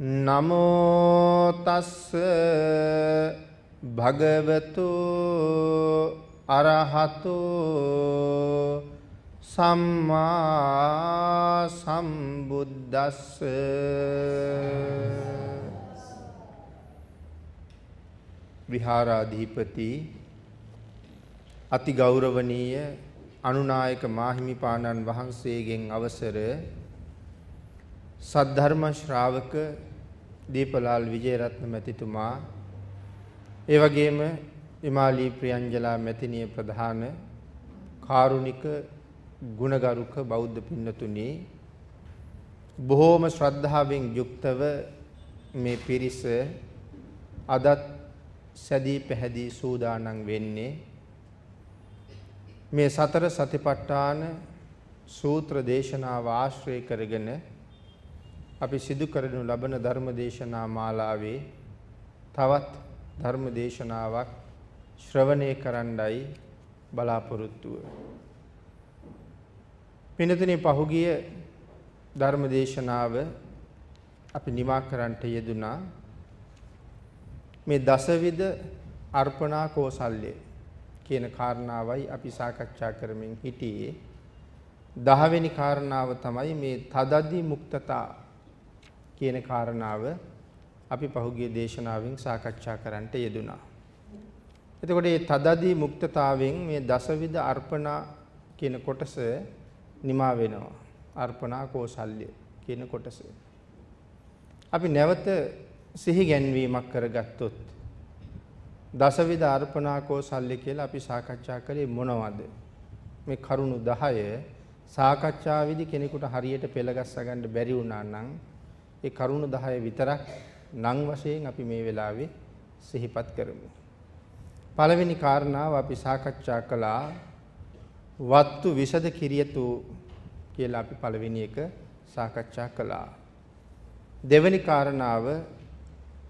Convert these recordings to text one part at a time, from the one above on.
නමෝ තස්ස භගවතු අරහතෝ සම්මා සම්බුද්දස්ස විහාරාධිපති අති ගෞරවනීය අනුනායක මාහිමිපාණන් වහන්සේගෙන් අවසර සද්ධර්ම ශ්‍රාවක දීපලාල් විජේරත්න මැතිතුමා. ඒ වගේම විමාලී ප්‍රියංජලා මැතිණිය ප්‍රධාන කාරුණික ගුණගරුක බෞද්ධ පින්නතුනි. බොහෝම ශ්‍රද්ධාවෙන් යුක්තව මේ පිරිස අදත් සැදී පැහැදී සූදානම් වෙන්නේ. මේ සතර සතිපට්ඨාන සූත්‍ර දේශනාව ආශ්‍රය කරගෙන අපි සිදු කරනු ලබන ධර්ම දේශනා මාලාවේ තවත් ධර්ම දේශනාවක් ශ්‍රවණය කරන්නයි බලාපොරොත්තුව. පිනතුනේ පහුගිය ධර්ම දේශනාව අපි නිමා කරන්නට යෙදුනා මේ දසවිධ අර්පණා කෝසල්‍ය කියන කාරණාවයි අපි සාකච්ඡා කරමින් හිටියේ 10 වෙනි කාරණාව තමයි මේ තදදි මුක්තතා කියන කාරණාව අපි පහුගිය දේශනාවෙන් සාකච්ඡා කරන්නට යෙදුනා. එතකොට මේ තදදි මුක්තතාවෙන් මේ දසවිධ අර්පණා කියන කොටස නිමා වෙනවා. අර්පණා කෝසල්‍ය කියන කොටස. අපි නැවත සිහි ගැන්වීමක් කරගත්තොත් දසවිධ අර්පණා කෝසල්‍ය කියලා අපි සාකච්ඡා කරේ මොනවද? මේ කරුණු 10 සාකච්ඡාවේදී කෙනෙකුට හරියට පෙළගස්ස ගන්න බැරි වුණා නම් ඒ කරුණු 10 විතරක් නම් වශයෙන් අපි මේ වෙලාවේ සිහිපත් කරමු. පළවෙනි කාරණාව අපි සාකච්ඡා කළා වත්තු විසද කිරියතු කියලා අපි පළවෙනි එක සාකච්ඡා කළා. දෙවෙනි කාරණාව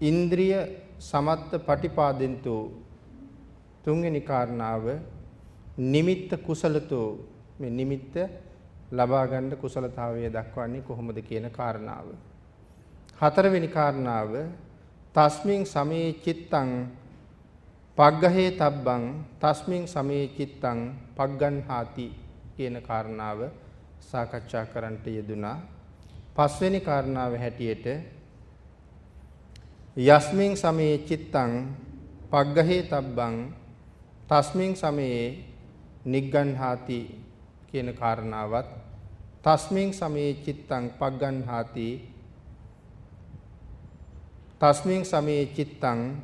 ඉන්ද්‍රිය සමත්ත පටිපාදෙන්තු තුන්වෙනි කාරණාව නිමිත්ත කුසලතෝ මේ නිමිත්ත ලබා ගන්න කුසලතාවය දක්වන්නේ කොහොමද කියන කාරණාව. හතරවෙනි කාරණාව තස්මින් සමේ චිත්තං පග්ගහේ තබ්බං තස්මින් සමේ චිත්තං පග්ගන්හාති කියන කාරණාව සාකච්ඡා කරන්නට යෙදුනා. පස්වෙනි කාරණාව හැටියට යස්මින් සමේ චිත්තං පග්ගහේ තබ්බං තස්මින් සමේ නිග්ගන්හාති කියන කාරණාවත් තස්මින් සමේ චිත්තං පග්ගන්හාති තස්මින් සමේ චිත්තං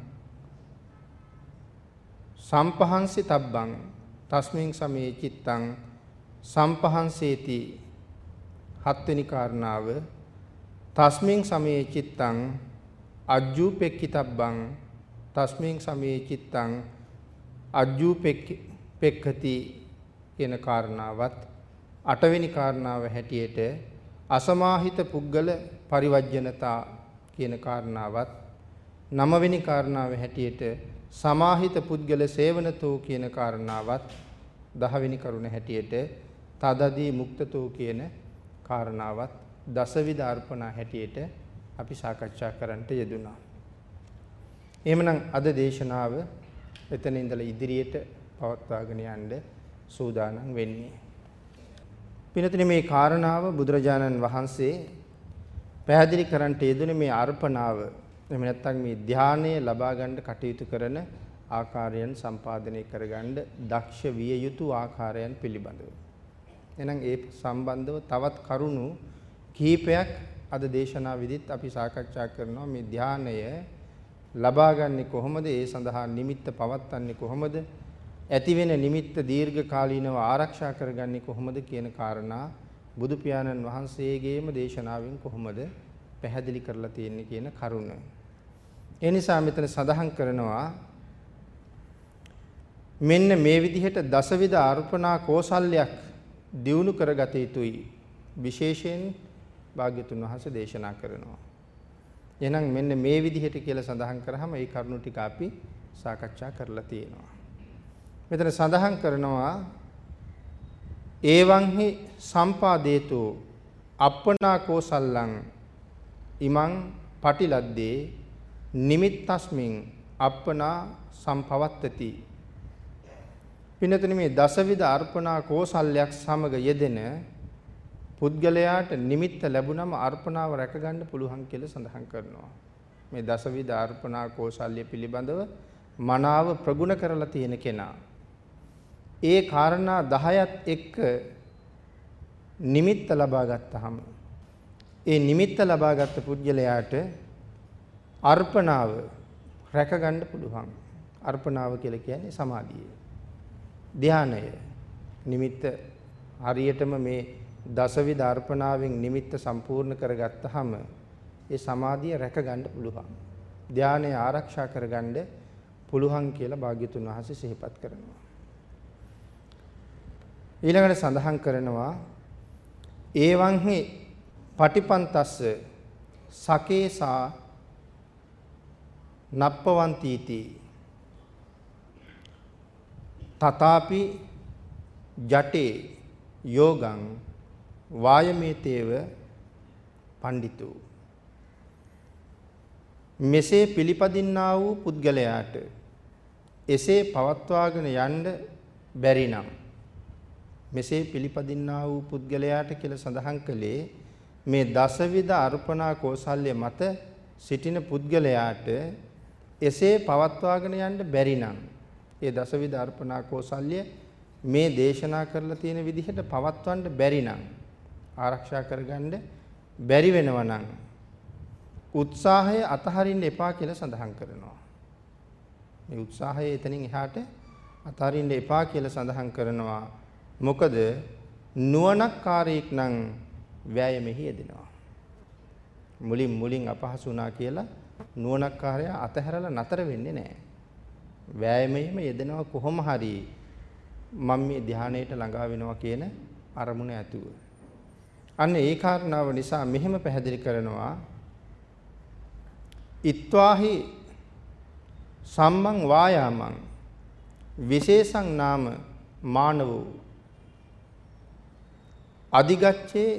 සම්පහන්සි තබ්බං තස්මින් සමේ චිත්තං සම්පහන්සේති හත්වෙනි කාරණාව. තස්මින් සමේ චිත්තං අජ්ජූපෙක්කිතබ්බං තස්මින් සමේ චිත්තං අජ්ජූපෙක්ඛති කියන කාරණාවත් අටවෙනි කාරණාව හැටියට අසමාහිත පුද්ගල පරිවර්ජනතා කියන කාරණාවත් නවවෙනි කාරණාව හැටියට සමාහිත පුද්ගල සේවනතෝ කියන කාරණාවත් දහවෙනි කරුණ හැටියට තදදී මුක්තතෝ කියන කාරණාවත් දසවිධ අර්පණා හැටියට අපි සාකච්ඡා කරන්නට යෙදුනා. එහෙමනම් අද දේශනාව එතන ඉඳලා ඉදිරියට පවත්වාගෙන යන්න සූදානම් වෙන්නේ. පිනතින මේ කාරණාව බුදුරජාණන් වහන්සේ පැහැදිලි කරන්නට යෙදුනේ මේ අර්පණාව. එහෙම නැත්නම් මේ ධානය ලබා ගන්න කටයුතු කරන ආකාරයන් සම්පාදනය කරගන්න දක්ෂ විය යුතු ආකාරයන් පිළිබඳව. එහෙනම් ඒ සම්බන්ධව තවත් කරුණු කීපයක් අද දේශනා විදිත් අපි සාකච්ඡා කරනවා මේ ධානය ලබාගන්නේ කොහොමද? ඒ සඳහා නිමිත්ත පවත්න්නේ කොහොමද? ඇති වෙන නිමිත්ත දීර්ඝ කාලීනව ආරක්ෂා කරගන්නේ කොහොමද කියන කාරණා බුදු පියාණන් වහන්සේගේම දේශනාවෙන් කොහොමද පැහැදිලි කරලා තියෙන්නේ කියන කරුණ. ඒ නිසා මෙතන සඳහන් කරනවා මෙන්න මේ විදිහට දසවිධ අර්පණා කෝසල්‍යයක් දියුණු කරගත යුතුයි. විශේෂයෙන් භාග්‍යතුන් වහන්සේ දේශනා කරනවා. එහෙනම් මෙන්න මේ විදිහට කියලා සඳහන් කරාම ඒ කරුණු ටික අපි සාකච්ඡා කරලා තියෙනවා. මෙතන සඳහන් කරනවා ඒවංහි සම්පාදේතු අප්පනා කෝසල්ලං ඉමං පටිලද්දේ නිමිත්තස්මින් අප්පනා සම්පවත්තති පින්නතුනි මේ දසවිධ අර්පණා කෝසල්යක් සමග යෙදෙන පුද්ගලයාට නිමිත්ත ලැබුණම අර්පණාව රැකගන්න පුළුවන් කියලා සඳහන් කරනවා. මේ දසවිධ අර්පණා කෝසල්‍ය පිළිබඳව මනාව ප්‍රගුණ කරලා තියෙන කෙනා. ඒ කාරණා 10ත් එක්ක නිමිත්ත ලබා ගත්තාම ඒ නිමිත්ත ලබාගත් පුද්ගලයාට අර්පණාව රැකගන්න පුළුවන්. අර්පණාව කියලා කියන්නේ සමාධිය. ධානය. නිමිත්ත හරියටම මේ දසවිධ අර්පණාවෙන් නිමිත්ත සම්පූර්ණ කරගත්තාම ඒ සමාධිය රැකගන්න පුළුවන්. ධානය ආරක්ෂා කරගන්න පුළුවන් කියලා භාග්‍යතුන් වහන්සේ සිහිපත් කරනවා. ඊළඟට සඳහන් කරනවා ඒවංහි පටිපන්තස්ස සකේසා නප්පවන්තීති. තථාපි ජටේ යෝගං වායමේතේව පඬිතු මෙසේ පිළිපදින්නා වූ පුද්ගලයාට එසේ පවත්වාගෙන යන්න බැරි නම් මෙසේ පිළිපදින්නා වූ පුද්ගලයාට කියලා සඳහන් කළේ මේ දසවිධ අර්පණා කෝසල්‍ය මත සිටින පුද්ගලයාට එසේ පවත්වාගෙන යන්න බැරි නම් ඒ දසවිධ අර්පණා කෝසල්‍ය මේ දේශනා කරලා තියෙන විදිහට පවත්වන්න බැරි නම් ආරක්ෂා කරගන්න බැරි වෙනවා නම් උත්සාහය අතහරින්න එපා කියලා සඳහන් කරනවා. මේ උත්සාහය එතනින් එහාට අතහරින්න එපා කියලා සඳහන් කරනවා. මොකද නුවණක්කාරයෙක් නම් වෑයමෙහි යෙදෙනවා. මුලින් මුලින් අපහසු වුණා කියලා නුවණක්කාරයා අතහැරලා නතර වෙන්නේ නැහැ. වෑයමෙහිම යෙදෙනවා කොහොම හරි මම මේ ධානයට ළඟා වෙනවා කියන අරමුණ ඇතුව. අන්න ඒ කාරණාව නිසා මෙහෙම පැහැදිලි කරනවා ඉත්වාහි සම්මං වායාමං විශේෂං නාම මානවෝ අධිගච්ඡේ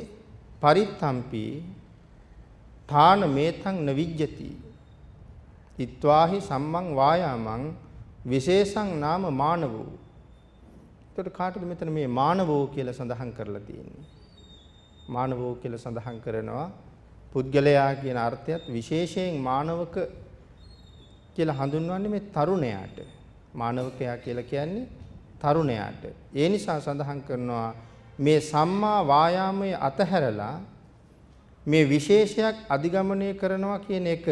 පරිත්තම්පි ථාන මේතං නවිජ්ජති. ඉත්වාහි සම්මං වායාමං විශේෂං නාම මානවෝ. එතකොට කාටද මෙතන මේ මානවෝ කියලා සඳහන් කරලා තියෙන්නේ? මානවෝ කියලා සඳහන් කරනවා පුද්ගලයා කියන අර්ථයත් විශේෂයෙන් මානවක කියලා හඳුන්වන්නේ මේ තරුණයාට. මානවකයා කියලා කියන්නේ තරුණයාට. ඒ නිසා සඳහන් කරනවා මේ සම්මා වායාමයේ අතහැරලා මේ විශේෂයක් අධිගමනය කරනවා කියන එක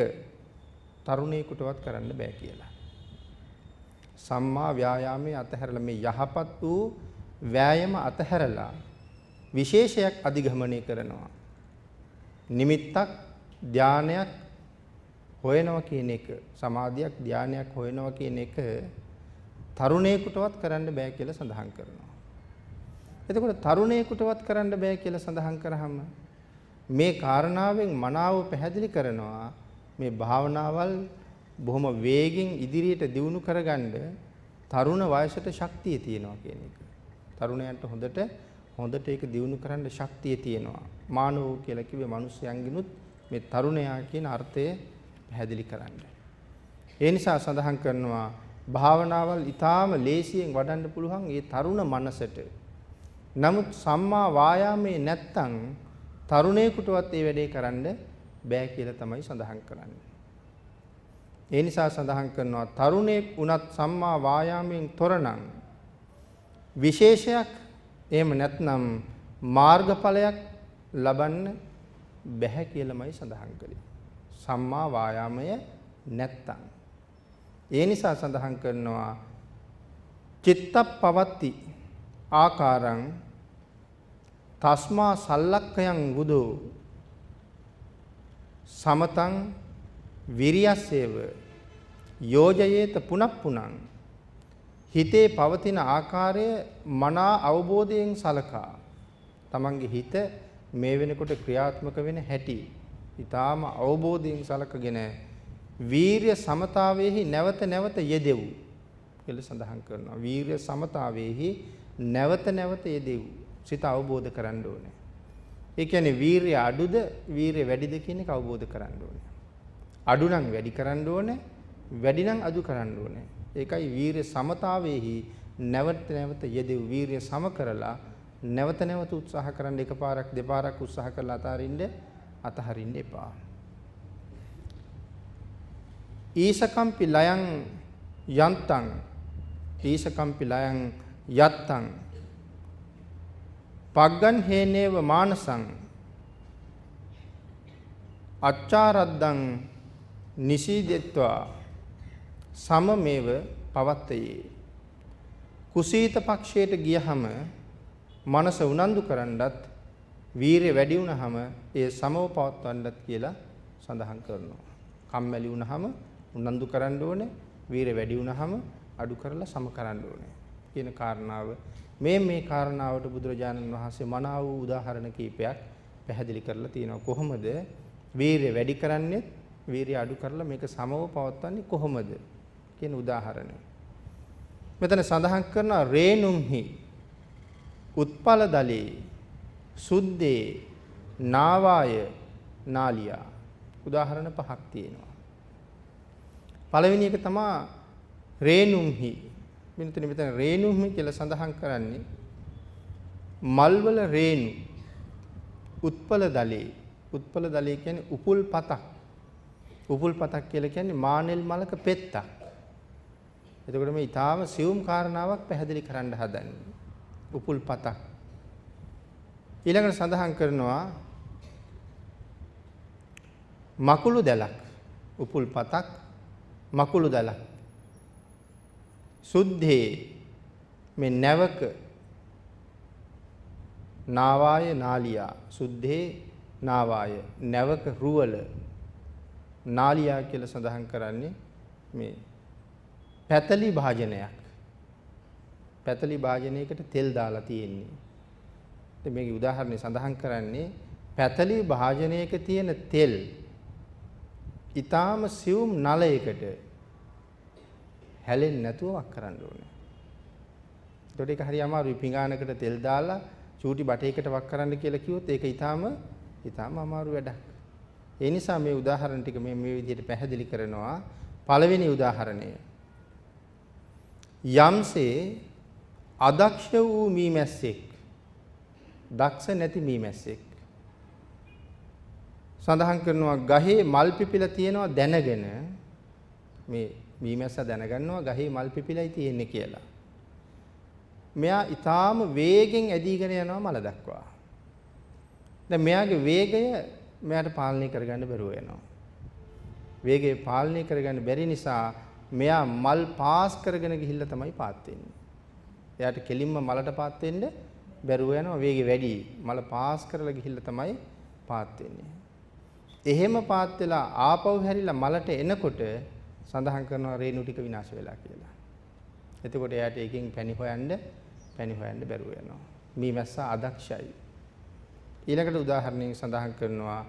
තරුණයෙකුටවත් කරන්න බෑ කියලා. සම්මා ව්‍යායාමයේ අතහැරලා මේ යහපත් වූ වෑයම අතහැරලා විශේෂයක් අධිගමනය කරනවා. නිමිත්තක් ධානයක් හොයනවා කියන එක සමාධියක් ධානයක් හොයනවා කියන එක තරුණයෙකුටවත් කරන්න බෑ කියලා සඳහන් කරනවා. එතකොට තරුණයෙකුටවත් කරන්න බෑ කියලා සඳහන් කරාම මේ කාරණාවෙන් මනාව පැහැදිලි කරනවා මේ භාවනාවල් බොහොම වේගෙන් ඉදිරියට දියුණු කරගන්න තරුණ වයසට ශක්තිය තියෙනවා කියන එක. තරුණයන්ට හොඳට හොඳට ඒක දියුණු කරන්න ශක්තිය තියෙනවා. මානවෝ කියලා කිව්වේ මිනිස්යන්ගිනුත් මේ තරුණයා කියන අර්ථය පැහැදිලි කරන්න. ඒ නිසා සඳහන් කරනවා භාවනාවල් ඊටාම ලේසියෙන් වඩන්න පුළුවන් ඒ තරුණ මනසට නමුත් සම්මා වායාමයේ නැත්තම් තරුණයෙකුටවත් ඒ වැඩේ කරන්න බෑ කියලා තමයි සඳහන් කරන්නේ. ඒ නිසා සඳහන් කරනවා තරුණයෙක් වුණත් සම්මා වායාමයෙන් තොරනම් විශේෂයක් එහෙම නැත්නම් මාර්ගඵලයක් ලබන්න බැහැ කියලාමයි සඳහන් කළේ. සම්මා වායාමය නැත්තම්. ඒ නිසා සඳහන් කරනවා චිත්තප්පවත්ති ආකාරං තස්මා සල්ලක්කයන් බුදෝ සමතං විරියස්සේව යෝජයේත පුනප්පුනං හිතේ පවතින ආකාරය මනා අවබෝධයෙන් සලකා. තමන්ගේ හිත මේ වෙනකොට ක්‍රියාත්මක වෙන හැටි ඊටාම අවබෝධයෙන් සලකගෙන වීරිය සමතාවෙහි නැවත නැවත යෙදෙව් කියලා සඳහන් කරනවා. වීරිය සමතාවෙහි නැවත නැවත යෙදෙව්. සිත අවබෝධ කරන්න ඕනේ. ඒ කියන්නේ වීරිය අඩුද වීරිය වැඩිද කියන එක අවබෝධ කරන්න ඕනේ. අඩු නම් වැඩි කරන්න ඕනේ, වැඩි නම් අඩු කරන්න ඕනේ. ඒකයි වීරිය සමතාවයේහි නැවත නැවත යෙදෙව් වීරිය සම කරලා නැවත නැවත උත්සාහ කරන්න එකපාරක් දෙපාරක් උත්සාහ කරලා අතහරින්න අතහරින්න එපා. ඊසකම්පි ලයන් යන්තං ඊසකම්පි ලයන් යත්තං පග්ගන් හේනේව මානසං අච්චාරද්දං නිසීදෙත්වා සමමේව පවත්තයේ කුසීත පක්ෂයට ගියහම මනස උනන්දු කරන්නත් වීරිය වැඩි වුණහම ඒ සමව පවත්වන්නත් කියලා සඳහන් කරනවා. කම්මැලි වුණහම උනන්දු කරන්න ඕනේ, වීරිය වැඩි වුණහම අඩු කරලා සම කරන්න ඕනේ කියන කාරණාව මේ මේ කාරණාවට බුදුරජාණන් වහන්සේ මනාව වූ උදාහරණ කීපයක් පැහැදිලි කරලා තියෙනවා. කොහොමද වීරිය වැඩි කරන්නේ, වීරිය අඩු කරලා මේක සමව පවත්වන්නේ කොහොමද කියන උදාහරණය. මෙතන සඳහන් කරනවා රේනුම්හි උත්පල දලේ සුද්දේ නාවාය නාලියා උදාහරණ පහක් තියෙනවා. පළවෙනි එක තමයි රේනුම්හි මෙතන මෙතන රේනුම්හි කියලා සඳහන් කරන්නේ. මල්වල රේණු උත්පල දලේ. උත්පල දලේ කියන්නේ උපුල් පතක්. උපුල් පතක් කියලා කියන්නේ මානෙල් මලක පෙත්තක්. එතකොට මේ ඊටාම සියුම් කාරණාවක් පැහැදිලි කරන්න හදන්නේ. උපුල් පතක්. ඊළඟට සඳහන් කරනවා මකුළු දැලක්. උපුල් පතක් මකුළු දැලක්. සුද්ධේ. මේ නැවක නාවාය නාලියා. සුද්ධේ නාවාය. නැවක රුවල නාලියා කියලා සඳහන් කරන්නේ මේ පැතලි භාජනයක්. පැතලි භාජනයකට තෙල් දාලා තියෙන්නේ. ඉතින් මේකේ උදාහරණේ සඳහන් කරන්නේ පැතලි භාජනයක තියෙන තෙල් ඊටාම සියුම් නලයකට හැලෙන්නේ නැතුව වක් කරන්න ඕනේ. ඒකට ඒක හරි අමාරුයි පිඟානකට තෙල් දාලා චූටි බටේකට වක් කරන්න කියලා කිව්වොත් ඒක ඊටාම ඊටාම අමාරු වැඩක්. ඒ නිසා මේ උදාහරණ ටික මේ මේ විදිහට පැහැදිලි කරනවා. පළවෙනි උදාහරණය. යම්සේ අදක්ෂ වූ මීමැස්සෙක් දක්ෂ නැති මීමැස්සෙක් සඳහන් කරනවා ගහේ මල් පිපිලා තියෙනවා දැනගෙන මේ මීමැස්ස දැනගන්නවා ගහේ මල් පිපිලයි තියෙන්නේ කියලා. මෙයා ඊටාම වේගෙන් ඇදීගෙන යනවා මල දක්වා. දැන් මෙයාගේ වේගය මෙයාට පාලනය කරගන්න බැරුව යනවා. වේගය පාලනය කරගන්න බැරි නිසා මෙයා මල් පාස් කරගෙන ගිහිල්ලා තමයි පාත් වෙන්නේ. එයාට කෙලින්ම මලට පාත් වෙන්න බැරුව යනවා වේගෙ වැඩි. මල පාස් කරලා ගිහිල්ලා තමයි පාත් වෙන්නේ. එහෙම පාත් වෙලා ආපහු හැරිලා මලට එනකොට සඳහන් කරනවා රේණු ටික විනාශ වෙලා කියලා. එතකොට එයාට එකකින් පැණි හොයන්න පැණි හොයන්න බැරුව යනවා. මීමැස්ස අදක්ෂයි. ඊළඟට උදාහරණයක් සඳහන් කරනවා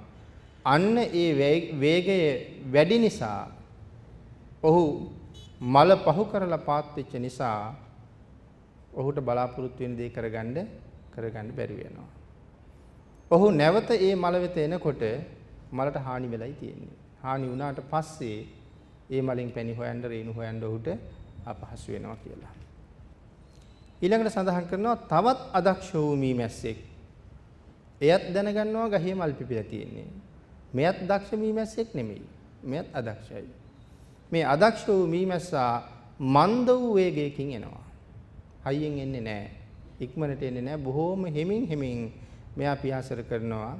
අන්න ඒ වේගය වැඩි නිසා ඔහු මල පහු කරලා පාත් වෙච්ච නිසා ඔහුට බලාපොරොත්තු වෙන දේ කරගන්න කරගන්න බැරි වෙනවා. ඔහු නැවත ඒ මල වෙත එනකොට මලට හානි වෙලයි තියෙන්නේ. හානි වුණාට පස්සේ ඒ මලෙන් පැණි හොයන්න රේණු හොයන්න ඔහුට අපහසු වෙනවා කියලා. ඊළඟට සඳහන් කරනවා තවත් අදක්ෂ වූ මීමැස්සෙක්. එයත් දැනගන්නවා ගහේ මල් පිපිලා තියෙන්නේ. මෙයත් දක්ෂ මීමැස්සෙක් නෙමෙයි. මෙයත් අදක්ෂයි. මේ අදක්ෂ වූ මීමැස්සා මන්ද වූ වේගයකින් එනවා. හයියෙන් එන්නේ නැහැ. ඉක්මනට එන්නේ නැහැ. බොහෝම හෙමින් හෙමින් මෙයා පියාසර කරනවා.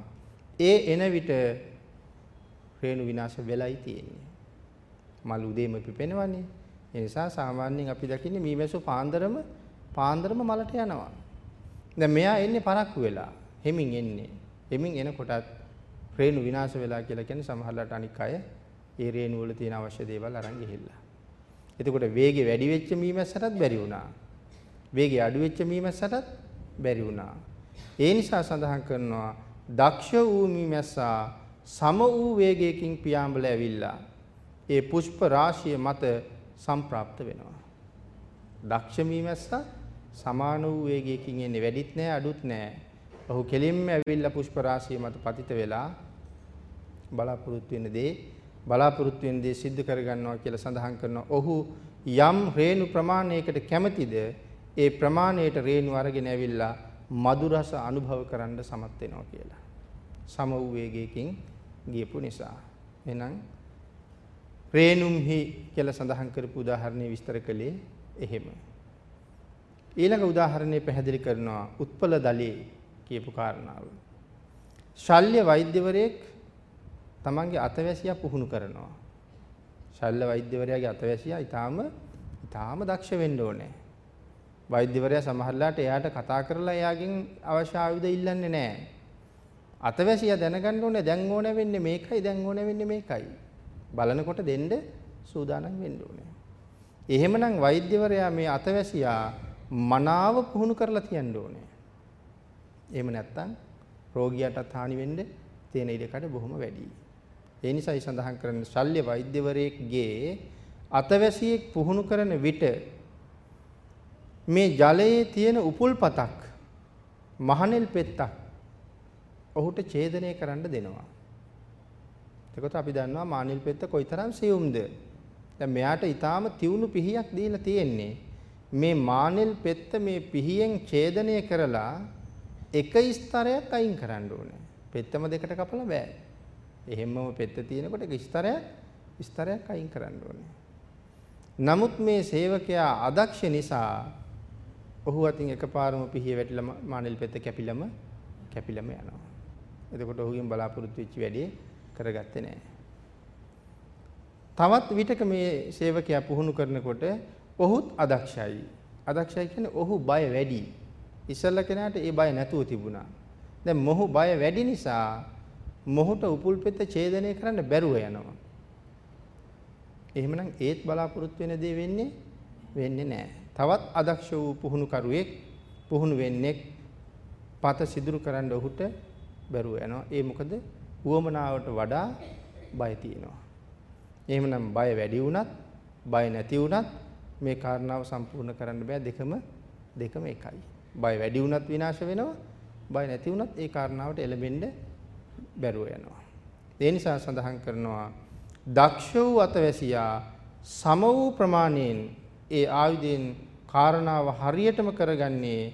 ඒ එන විට රේණු විනාශ වෙලයි තියෙන්නේ. මල් උදේම පිපෙනවනේ. ඒ නිසා සාමාන්‍යයෙන් අපි දකින්නේ මීමැස්සු පාන්දරම පාන්දරම මලට යනවා. දැන් මෙයා එන්නේ පරක්කු වෙලා. හෙමින් එන්නේ. හෙමින් එනකොටත් රේණු විනාශ වෙලා කියලා කියන්නේ සමහරලාට අනික් අය ඒ රේණු වල තියෙන අවශ්‍ය දේවල් අරන් ගිහිල්ලා. එතකොට වේගෙ වැඩි වෙච්ච මීමැස්සටත් බැරි වුණා. වේගය අඩු වෙච්ච මීමැස්සටත් බැරි වුණා. ඒ නිසා සඳහන් කරනවා දක්ෂ වූ මීමැස්සා සම වූ වේගයකින් පියාඹල ඇවිල්ලා ඒ පුෂ්ප රාශිය මත සම්ප්‍රාප්ත වෙනවා. දක්ෂ මීමැස්සා සමාන වූ වේගයකින් එන්නේ වැඩිත් නෑ අඩුත් නෑ. ඔහු කෙලින්ම ඇවිල්ලා පුෂ්ප රාශිය මත පතිත වෙලා බලාපොරොත්තු වෙන දේ බලාපොරොත්තු වෙන දේ සිද්ධ කරගන්නවා කියලා සඳහන් කරනවා. ඔහු යම් රේණු ප්‍රමාණයකට කැමැතිද ඒ ප්‍රමාණයට රේණු අරගෙන ඇවිල්ලා මధు රස අනුභව කරන්න සමත් වෙනවා කියලා. සම වූ වේගයකින් ගියපු නිසා. එහෙනම් රේණුම්හි කියලා සඳහන් කරපු උදාහරණය විස්තර කළේ එහෙම. ඊළඟ උදාහරණය පැහැදිලි කරනවා උත්පල දලේ කියපු කාරණාව. ශල්‍ය වෛද්‍යවරයෙක් තමන්ගේ අතවැසියා පුහුණු කරනවා. ශල්‍ය වෛද්‍යවරයාගේ අතවැසියා ඊටාම ඊටාම දක්ෂ වෙන්න ඕනේ. වෛද්‍යවරයා සමහරලාට එයාට කතා කරලා එයාගෙන් අවශ්‍ය ආයුධ ඉල්ලන්නේ නැහැ. අතවැසියා දැනගන්න ඕනේ දැන් ඕන වෙන්නේ මේකයි දැන් ඕන වෙන්නේ මේකයි. බලනකොට දෙන්න සූදානම් වෙන්න ඕනේ. එහෙමනම් වෛද්‍යවරයා මේ අතවැසියා මනාව පුහුණු කරලා තියන්න ඕනේ. එහෙම නැත්නම් රෝගියාටත් හානි වෙන්න තියෙන ඉඩකඩ බොහොම වැඩියි. ඒ නිසායි සඳහන් කරන්නේ ශල්‍ය වෛද්‍යවරයෙක්ගේ අතවැසියෙක් පුහුණු කරන විට මේ ජලයේ තියෙන උපුල්පතක් මහනෙල් පෙත්තක් ඔහුට ඡේදනය කරන්න දෙනවා. එතකොට අපි දන්නවා මානෙල් පෙත්ත කොයිතරම් සියුම්ද. දැන් මෙයාට ඊටාම තියුණු පිහියක් දීලා තියෙන්නේ. මේ මානෙල් පෙත්ත මේ පිහියෙන් ඡේදනය කරලා එක ස්තරයක් අයින් කරන්න ඕනේ. පෙත්තම දෙකට කපලා බෑ. එහෙමම පෙත්ත තියෙනකොට එක ස්තරයක් ස්තරයක් අයින් කරන්න ඕනේ. නමුත් මේ සේවකයා අදක්ෂ නිසා ඔහු අතින් එකපාරම පිහිය වැටිලා මානෙල් පෙත්ත කැපිලම කැපිලම යනවා. එතකොට ඔහුගෙන් බලාපොරොත්තු වෙච්ච වැඩේ කරගත්තේ නැහැ. තවත් විටක මේ සේවකයා පුහුණු කරනකොට ඔහුත් අදක්ෂයි. අදක්ෂයි කියන්නේ ඔහු බය වැඩි. ඉස්සල්ලා කෙනාට ඒ බය නැතුව තිබුණා. දැන් මොහු බය වැඩි නිසා මොහුට උපුල් පෙත්ත ඡේදනය කරන්න බැරුව යනවා. එහෙමනම් ඒත් බලාපොරොත්තු වෙන දේ වෙන්නේ වෙන්නේ නැහැ. තවත් අදක්ෂ වූ පුහුණුකරුවෙක් පුහුණු වෙන්නේ පත සිදුරු කරන්න ඔහුට බැරුව යනවා. ඒ මොකද උවමනාවට වඩා බය තියෙනවා. එහෙමනම් බය වැඩි වුණත් බය නැති වුණත් මේ කාරණාව සම්පූර්ණ කරන්න බෑ දෙකම දෙකම එකයි. බය වැඩි වුණත් විනාශ වෙනවා. බය නැති වුණත් ඒ කාරණාවට එළඹෙන්න බැරුව යනවා. ඒ නිසා සඳහන් කරනවා දක්ෂ වූ අතවැසියා සම වූ ප්‍රමාණයෙන් ඒ ආයුධයෙන් කාරණාව හරියටම කරගන්නේ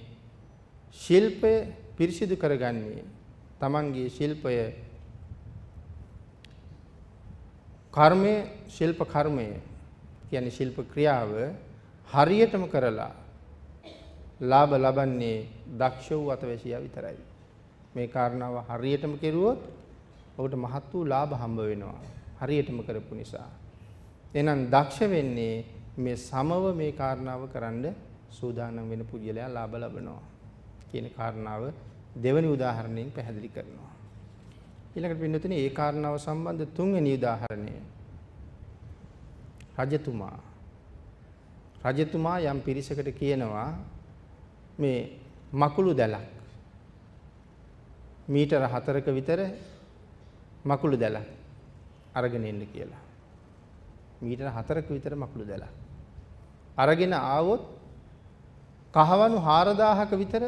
ශිල්පය පිරිසිදු කරගන්නේ තමන්ගේ ශිල්පය කර්මය ශිල්ප කර්මය කියන්නේ ශිල්ප ක්‍රියාව හරියටම කරලා ලාභ ලබන්නේ දක්ෂ වූ අතවැසියා විතරයි. මේ කාරණාව හරියටම කෙරුවොත් ඔහුට මහත් වූ ලාභ හම්බ වෙනවා. හරියටම කරපු නිසා. එහෙනම් දක්ෂ වෙන්නේ මේ සමව මේ කාරණාව කරන්න සූදානම් වෙන පුජ්‍යලයා ලාභ ලබනවා කියන කාරණාව දෙවනි උදාහරණයෙන් පැහැදිලි කරනවා. ඊළඟට පින්නතුනේ ඒ කාරණාව සම්බන්ධ තුන්වෙනි උදාහරණය. රජතුමා රජතුමා යම් පිරිසකට කියනවා මේ මකුළු දැලක් මීටර 4ක විතර මකුළු දැලක් අරගෙන එන්න කියලා. මීටර 4ක විතර මකුළු දැලක්. අරගෙන ආවොත් කහවණු 4000ක විතර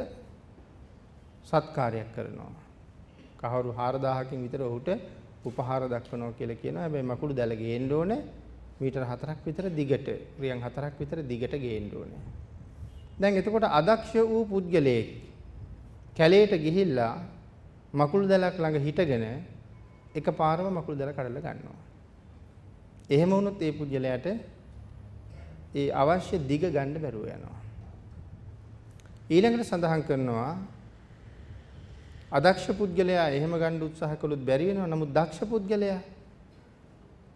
සත්කාරයක් කරනවා. කහවණු 4000කින් විතර ඔහුට උපහාර දක්වනවා කියලා කියනවා. හැබැයි මකුළු දැල ගේන්න ඕනේ මීටර 4ක් විතර දිගට, රියන් 4ක් විතර දිගට ගේන්න ඕනේ. දැන් එතකොට අදක්ෂ වූ පුද්ගලයෙක් කැලේට ගිහිල්ලා මකුළු දැලක් ළඟ හිටගෙන එකපාරම මකුළු දැල කඩලා ගන්නවා. එහෙම වුණොත් ඒ පුද්ගලයාට ඒ අවශ්‍ය දිග ගන්න බැරුව යනවා. ඊළඟට සඳහන් කරනවා අදක්ෂ පුද්ගලයා එහෙම ගන්න උත්සාහ කළොත් බැරි වෙනවා. නමුත් දක්ෂ පුද්ගලයා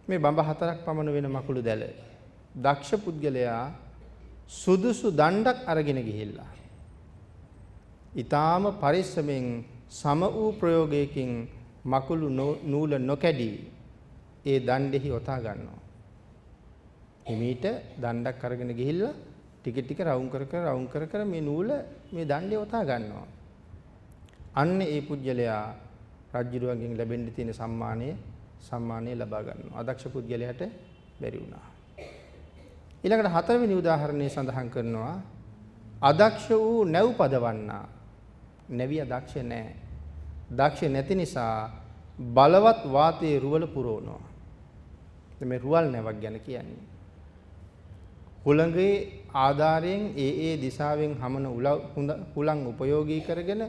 මේ බඹ හතරක් පමණ වෙන මකුළු දැල දක්ෂ පුද්ගලයා සුදුසු දණ්ඩක් අරගෙන ගිහිල්ලා ඊටාම පරිස්සමෙන් සම වූ ප්‍රයෝගයකින් මකුළු නූල නොකැඩී ඒ දණ්ඩෙහි ඔතා ගන්නවා. හිමීට දණ්ඩක් අරගෙන ගිහිල්ලා ටික ටික රවුම් කර කර රවුම් කර කර මේ නූල මේ දණ්ඩේ ඔතා ගන්නවා. අන්න ඒ පුජ්‍යලයා රජ්ජුරුවන්ගෙන් ලැබෙන්න තියෙන සම්මානය සම්මානය ලබා ගන්නවා. අදක්ෂ පුද්ගලයාට බැරි වුණා. ඊළඟට හතරවෙනි උදාහරණය සඳහන් කරනවා අදක්ෂ වූ නැව් පදවන්නා නැවිය දක්ෂ නැහැ. දක්ෂ නැති නිසා බලවත් වාතයේ රුවල පුරවනවා. මේ රුවල් නැවක් ගැන කියන්නේ. හුළඟේ ආධාරයෙන් ඒ ඒ දිශාවෙන් හමන හුළං උපයෝගී කරගෙන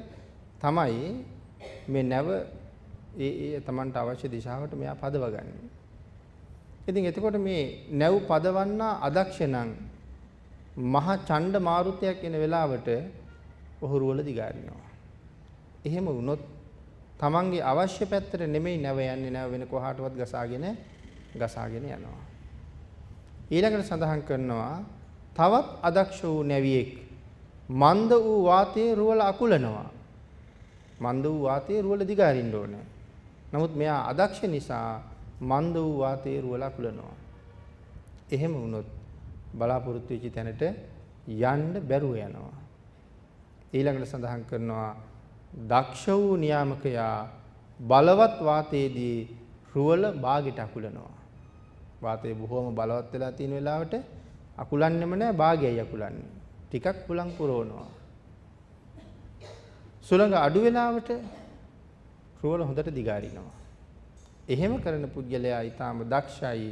තමයි මේ නැව ඒ ඒ Tamanට අවශ්‍ය දිශාවට මෙයා පදවගන්නේ. ඉතින් එතකොට මේ නැව් පදවන්න අදක්ෂ නම් මහ ඡණ්ඩ මාරුතයක් එන වෙලාවට ඔහු රුවල දිගාරිනවා. එහෙම වුණොත් Tamanගේ අවශ්‍ය පැත්තට නෙමෙයි නැව යන්නේ නැව වෙන කොහාටවත් ගසාගෙන ගසාගෙන යනවා. ඊළඟට සඳහන් කරනවා තවත් අදක්ෂ වූ නැවියෙක් මන්ද වූ වාතයේ රුවල අකුලනවා. මන්ද වූ වාතයේ රුවල දිගාරින්න ඕනේ. නමුත් මෙයා අදක්ෂ නිසා මන්ද වූ වාතයේ රුවල අකුලනවා. එහෙම වුණොත් බලාපොරොත්තු වෙච්ච තැනට යන්න බැරුව යනවා. ඊළඟට සඳහන් කරනවා දක්ෂ වූ නියාමකයා බලවත් වාතයේදී රුවල බාගෙට අකුලනවා. වාතය බොහොම බලවත් වෙලා තියෙන වෙලාවට අකුලන්නෙම නෑ භාගයයි අකුලන්නේ. ටිකක් පුලං පුරවනවා. සුළඟ අඩු වෙලාවට රුවල හොඳට දිගාරිනවා. එහෙම කරන පුද්ගලයා ඊටාම දක්ෂයි.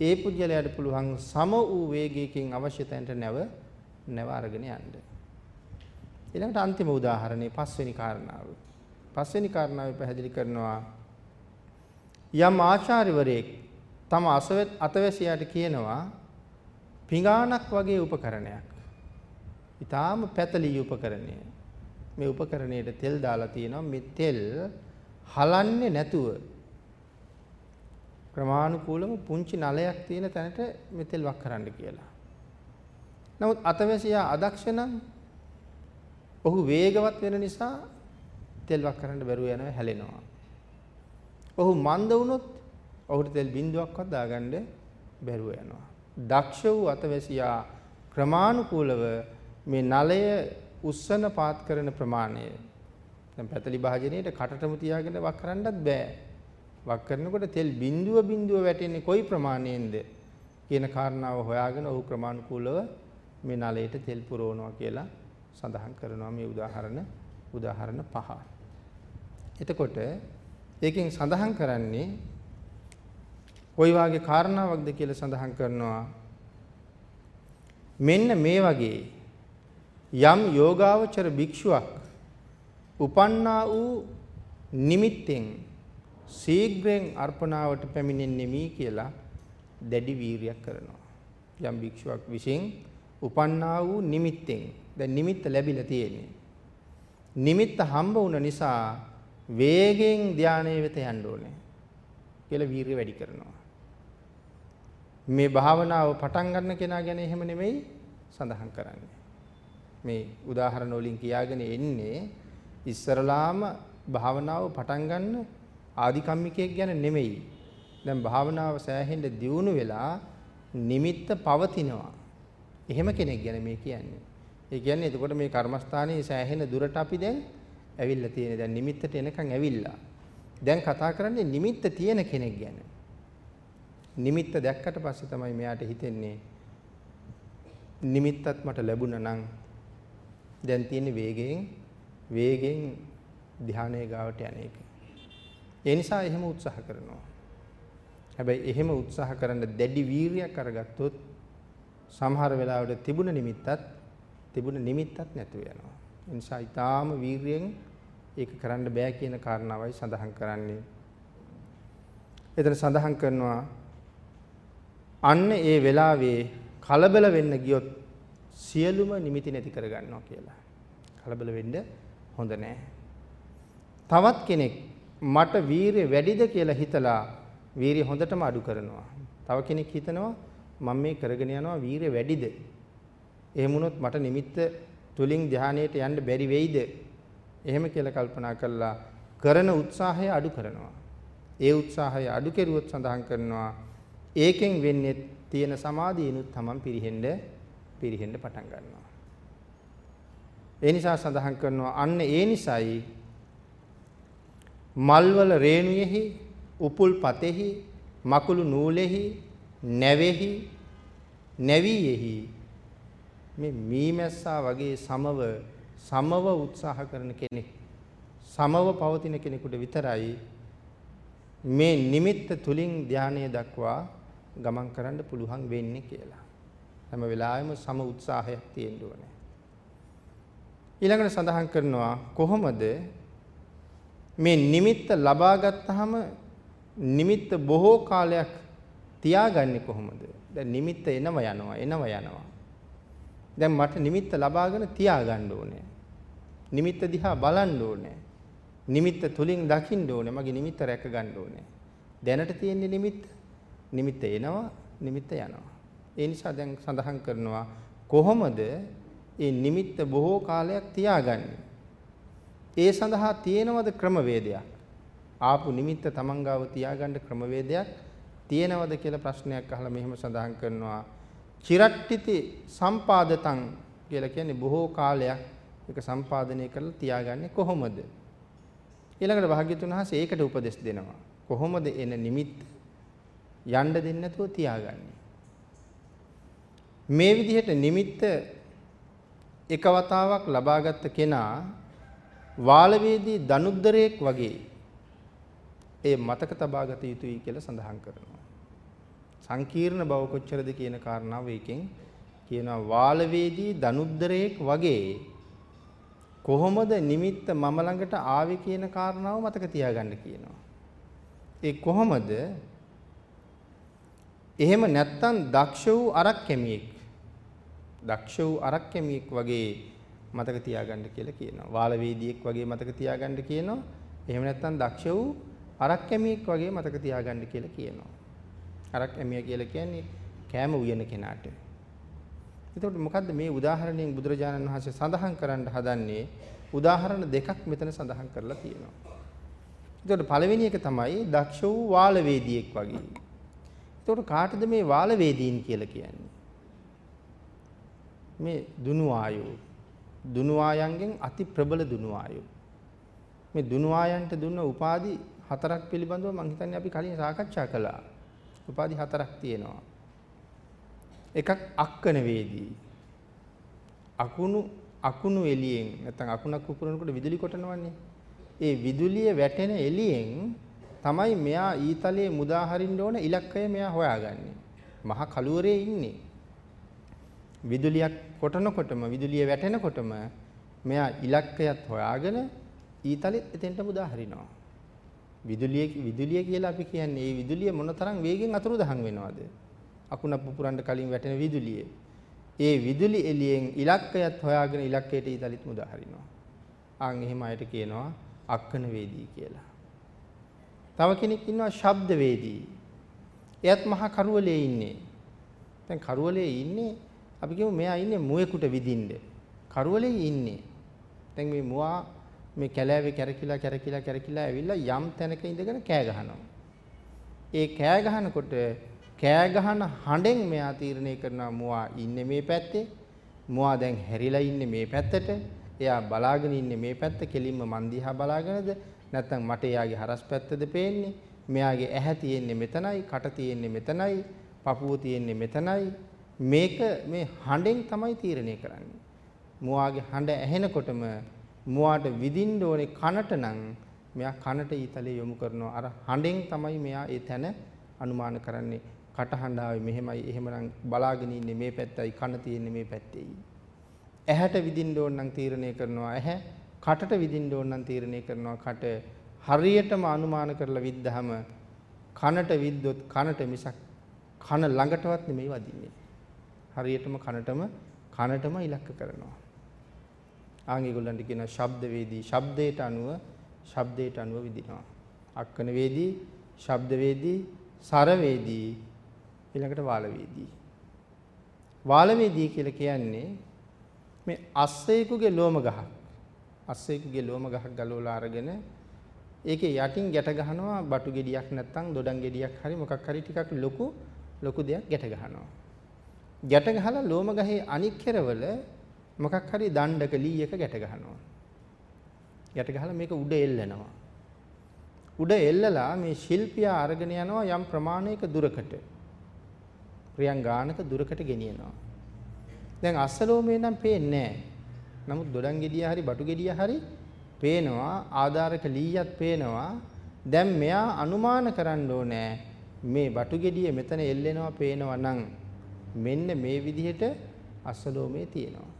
ඒ පුද්ගලයාට පුළුවන් සම වූ වේගයකින් අවශ්‍ය තැනට නැව නැව අරගෙන යන්න. ඊළඟට අන්තිම උදාහරණේ පස්වෙනි කාරණාව. පස්වෙනි කාරණාව පැහැදිලි කරනවා යම් ආචාර්යවරයෙක් තම අසවෙත් අතවැසියාට කියනවා පිඟානක් වගේ උපකරණයක්. ඊටාම පැතලි උපකරණය. මේ උපකරණයට තෙල් දාලා තියෙනවා මේ තෙල් හලන්නේ නැතුව ප්‍රමාණිකූලව පුංචි නලයක් තියෙන තැනට මේ තෙල් වක් කරන්න කියලා. නමුත් අතවැසියා අදක්ෂ නම් ඔහු වේගවත් වෙන නිසා තෙල් වක් කරන්න බැරුව යනවා හැලෙනවා. ඔහු මන්ද වුණොත් ඔහුට තෙල් බින්දුවක්වත් දාගන්න බැරුව යනවා. දක්ෂ වූ අතවැසියා ක්‍රමානුකූලව මේ නලය උස්සන පාත් කරන ප්‍රමාණය දැන් පැතලි භාජනයේට කටටම තියාගෙන වක් කරන්නත් බෑ. වක් කරනකොට තෙල් බිඳුව බිඳුව වැටෙන්නේ කොයි ප්‍රමාණයෙන්ද කියන කාරණාව හොයාගෙන ඔහු ක්‍රමානුකූලව මේ නලයට තෙල් පුරවනවා කියලා සඳහන් කරනවා මේ උදාහරණ උදාහරණ පහ. එතකොට ඒකෙන් සඳහන් කරන්නේ කොයි වාගේ කාරණාවක්ද කියලා සඳහන් කරනවා මෙන්න මේ වගේ යම් යෝගාවචර භික්ෂුවක් උපන්නා වූ නිමිත්තෙන් ශීඝ්‍රයෙන් අර්පණාවට පැමිණෙන්නේ මී කියලා දැඩි වීරියක් කරනවා. යම් භික්ෂුවක් විසින් උපන්නා වූ නිමිත්තෙන් දැන් නිමිත්ත ලැබිලා තියෙන්නේ. නිමිත්ත හම්බ වුණ නිසා වේගෙන් ධානයේ වෙත යන්න ඕනේ කියලා වීරිය වැඩි කරනවා. මේ භාවනාව පටන් ගන්න කෙනා ගැන එහෙම නෙමෙයි සඳහන් කරන්නේ. මේ උදාහරණ වලින් කියාගෙන එන්නේ ඉස්සරලාම භාවනාව පටන් ගන්න ආධිකම්මිකයෙක් ගැන නෙමෙයි. දැන් භාවනාව සෑහෙන්න දියුණු වෙලා නිමිත්ත පවතිනවා. එහෙම කෙනෙක් ගැන මේ කියන්නේ. ඒ කියන්නේ එතකොට මේ කර්මස්ථානයේ සෑහෙන දුරට අපි දැන් ඇවිල්ලා තියෙන. දැන් නිමිත්තට එනකන් ඇවිල්ලා. දැන් කතා කරන්නේ නිමිත්ත තියෙන කෙනෙක් ගැන. නිමිත්ත දැක්කට පස්සේ තමයි මෙයාට හිතෙන්නේ නිමිත්තත් මට ලැබුණා නම් දැන් තියෙන වේගයෙන් වේගෙන් ධානයේ ගාවට යන එක. ඒ නිසා එහෙම උත්සාහ කරනවා. හැබැයි එහෙම උත්සාහ කරන්න දැඩි වීරියක් අරගත්තොත් සමහර වෙලාවට තිබුණ නිමිත්තත් තිබුණ නිමිත්තත් නැතුව යනවා. ඒ නිසා ඊටාම වීරියෙන් ඒක කරන්න බෑ කියන කාරණාවයි සඳහන් කරන්නේ. එතන සඳහන් කරනවා අන්න ඒ වෙලාවේ කලබල වෙන්න ගියොත් සියලුම නිමිති නැති කරගන්නවා කියලා. කලබල වෙන්න හොඳ නෑ. තවත් කෙනෙක් මට වීරිය වැඩිද කියලා හිතලා වීරිය හොඳටම අඩු කරනවා. තව කෙනෙක් හිතනවා මම මේ කරගෙන යනවා වීරිය වැඩිද? එහෙම වුණොත් මට නිමිත්ත තුලින් ධානයට යන්න බැරි වෙයිද? එහෙම කියලා කල්පනා කළා කරන උත්සාහය අඩු කරනවා. ඒ උත්සාහය අඩු කෙරුවොත් සඳහන් කරනවා ඒකෙන් වෙන්නේ තියෙන සමාධියනුත් තමන් පිරිහෙන්න පිරිහෙන්න පටන් ගන්නවා. ඒ නිසා සඳහන් කරනවා අන්න ඒ නිසයි මල්වල රේණුයෙහි උපුල් පතෙහි මකුළු නූලෙහි නැවෙහි නැවියෙහි මේ මීමැස්සා වගේ සමව සමව උත්සාහ කරන කෙනෙක් සමව පවතින කෙනෙකුට විතරයි මේ නිමිත්ත තුලින් ධානය දක්වා ගමන් කරන්න පුළුවන් වෙන්නේ කියලා. හැම වෙලාවෙම සම උත්සාහයක් තියෙන්න ඕනේ. ඊළඟට සඳහන් කරනවා කොහොමද මේ නිමිත්ත ලබා ගත්තාම නිමිත්ත බොහෝ කාලයක් තියාගන්නේ කොහොමද? දැන් නිමිත්ත එනවා යනවා එනවා යනවා. දැන් මට නිමිත්ත ලබාගෙන තියාගන්න ඕනේ. නිමිත්ත දිහා බලන්න ඕනේ. නිමිත්ත තුලින් දකින්න ඕනේ. මගේ නිමිත්ත රැක ගන්න ඕනේ. දැනට තියෙන නිමිත්ත නිමිත්ත එනවා නිමිත්ත යනවා. ඒ නිසා දැන් සඳහන් කරනවා කොහොමද මේ නිමිත්ත බොහෝ කාලයක් තියාගන්නේ? ඒ සඳහා තියෙනවද ක්‍රමවේදයක්? ආපු නිමිත්ත තමන් ගාව තියාගන්න ක්‍රමවේදයක් තියෙනවද කියලා ප්‍රශ්නයක් අහලා මෙහෙම සඳහන් කරනවා. චිරට්ටිති සම්පාදතං කියලා කියන්නේ බොහෝ කාලයක් ඒක සම්පාදනය කරලා තියාගන්නේ කොහොමද? ඊළඟට භාග්‍යතුන් වහන්සේ ඒකට උපදෙස් දෙනවා. කොහොමද එන නිමිත්ත යන්න දෙන්නේ නැතුව තියාගන්නේ? මේ විදිහට නිමිත්ත එක වතාවක් ලබාගත් කෙනා වාලවේදී දනුද්දරයෙක් වගේ ඒ මතක තබාගත යුතුයි කියලා සඳහන් කරනවා. සංකීර්ණ බව කොච්චරද කියන කාරණාව එකෙන් කියනවා වාලවේදී දනුද්දරයෙක් වගේ කොහොමද නිමිත්ත මම ළඟට ආවේ කියන කාරණාව මතක තියාගන්න කියනවා. ඒ කොහොමද? එහෙම නැත්තම් දක්ෂ වූ අරක් කැමියෙක් දක්ෂ වූ අරක් කැමියෙක් වගේ මතක තියාගන්න කියලා කියනවා. වාලවේදියෙක් වගේ මතක තියාගන්න කියනවා. එහෙම නැත්තම් දක්ෂ වූ අරක් කැමියෙක් වගේ මතක තියාගන්න කියලා කියනවා. අරක් කැමියා කියලා කියන්නේ කෑම උයන කෙනාට. එතකොට මොකද්ද මේ උදාහරණයෙන් බුදුරජාණන් වහන්සේ සඳහන් කරන්න හදන්නේ? උදාහරණ දෙකක් මෙතන සඳහන් කරලා තියෙනවා. එතකොට පළවෙනි එක තමයි දක්ෂ වූ වාලවේදියෙක් වගේ. එතකොට කාටද මේ වාලවේදීන් කියලා කියන්නේ? මේ දුනු ආයෝ දුනු ආයන්ගෙන් අති ප්‍රබල දුනු ආයෝ මේ දුනු ආයන්ට දුන්න උපාධි හතරක් පිළිබඳව මම හිතන්නේ අපි කලින් සාකච්ඡා කළා. උපාධි හතරක් තියෙනවා. එකක් අක්කන වේදී. අකුණු අකුණු එළියෙන් නැත්නම් අකුණක් උපුරනකොට විදුලි කොටනවන්නේ. ඒ විදුලිය වැටෙන එළියෙන් තමයි මෙයා ඊතලයේ මුදා හරින්න ඕන ඉලක්කය මෙයා හොයාගන්නේ. මහා කලුවරේ ඉන්නේ. විදුලියක් කොටනකොටම විදුලිය වැටෙනකොටම මෙයා ඉලක්කයත් හොයාගෙන ඊතලෙත් එතෙන්ට මුදා හරිනවා. විදුලිය විදුලිය කියලා අපි කියන්නේ මේ විදුලිය මොනතරම් වේගෙන් අතුරුදහන් වෙනවද? අකුණක් පුපුරන්න කලින් වැටෙන විදුලිය. ඒ විදුලි එළියෙන් ඉලක්කයත් හොයාගෙන ඉලක්කයට ඊතලෙත් මුදා හරිනවා. ආන් එහෙම අයට කියනවා අක්කන වේදී කියලා. තව කෙනෙක් ඉන්නවා ශබ්ද වේදී. එයත් මහා කරුවලේ ඉන්නේ. දැන් කරුවලේ ඉන්නේ අපි කියමු මෙයා ඉන්නේ මුවෙකුට විදින්න. කරුවලේ ඉන්නේ. දැන් මේ මුවා මේ කැලෑවේ කැරකිලා කැරකිලා කැරකිලා ඇවිල්ලා යම් තැනක ඉඳගෙන කෑ ගහනවා. ඒ කෑ ගහනකොට කෑ ගහන හඬෙන් මෙයා තීරණය කරනවා මුවා ඉන්නේ මේ පැත්තේ. මුවා දැන් හැරිලා ඉන්නේ මේ පැත්තට. එයා බලාගෙන ඉන්නේ මේ පැත්ත කෙලින්ම මන් දිහා බලාගෙනද නැත්නම් මට එයාගේ හරස් පැත්තද පේන්නේ. මෙයාගේ ඇහැ තියෙන්නේ මෙතනයි, කට තියෙන්නේ මෙතනයි, පපුව තියෙන්නේ මෙතනයි. මේක මේ හඬෙන් තමයි තීරණය කරන්නේ. මුවාගේ හඬ ඇහෙනකොටම මුවාට විදින්න ඕනේ කනට නම් මෙයා කනට ඊතලේ යොමු කරනවා. අර හඬෙන් තමයි මෙයා ඒ තැන අනුමාන කරන්නේ. කටහඬාවේ මෙහෙමයි එහෙමනම් බලාගෙන ඉන්නේ මේ පැත්තයි කන තියෙන්නේ මේ පැත්තේයි. ඇහැට විදින්න ඕන නම් තීරණය කරනවා ඇහැ. කටට විදින්න ඕන නම් තීරණය කරනවා කට. හරියටම අනුමාන කරලා විද්දහම කනට විද්දොත් කනට මිසක් කන ළඟටවත් නෙමෙයි වදින්නේ. හරියටම කනටම කනටම ඉලක්ක කරනවා. ආන් ඒගොල්ලන්ට කියන ශබ්ද වේදී ශබ්දයට අනුව ශබ්දයට අනුව විදිනවා. අක්කන වේදී ශබ්ද වේදී සර වේදී ඊළඟට වාල වේදී. වාල වේදී කියලා කියන්නේ මේ අස්සෙකුගේ ලෝම ගහක්. අස්සෙකුගේ ලෝම ගහක් ගලවලා අරගෙන ඒකේ යටින් ගැට ගහනවා බටු ගෙඩියක් නැත්තම් දොඩම් ගෙඩියක් හරි මොකක් හරි ටිකක් ලොකු ලොකු දෙයක් ගැට ගහනවා. ගැට ගහලා ලෝම ගහේ අනික් කෙරවල මොකක් හරි දණ්ඩක ලී එක ගැට ගහනවා. ගැට ගහලා මේක උඩ එල්ලනවා. උඩ එල්ලලා මේ ශිල්පියා අරගෙන යනවා යම් ප්‍රමාණයක දුරකට. ප්‍රියං ගානක දුරකට ගෙනියනවා. දැන් අස්සලෝමේ නම් පේන්නේ නමුත් දොඩම් ගෙඩිය හරි බටු ගෙඩිය හරි පේනවා ආධාරක ලීයක් පේනවා. දැන් මෙයා අනුමාන කරන්න ඕනේ මේ බටු ගෙඩිය මෙතන එල්ලෙනවා පේනවා නම් මෙන්න මේ විදිහට අස්සලෝමේ තියෙනවා.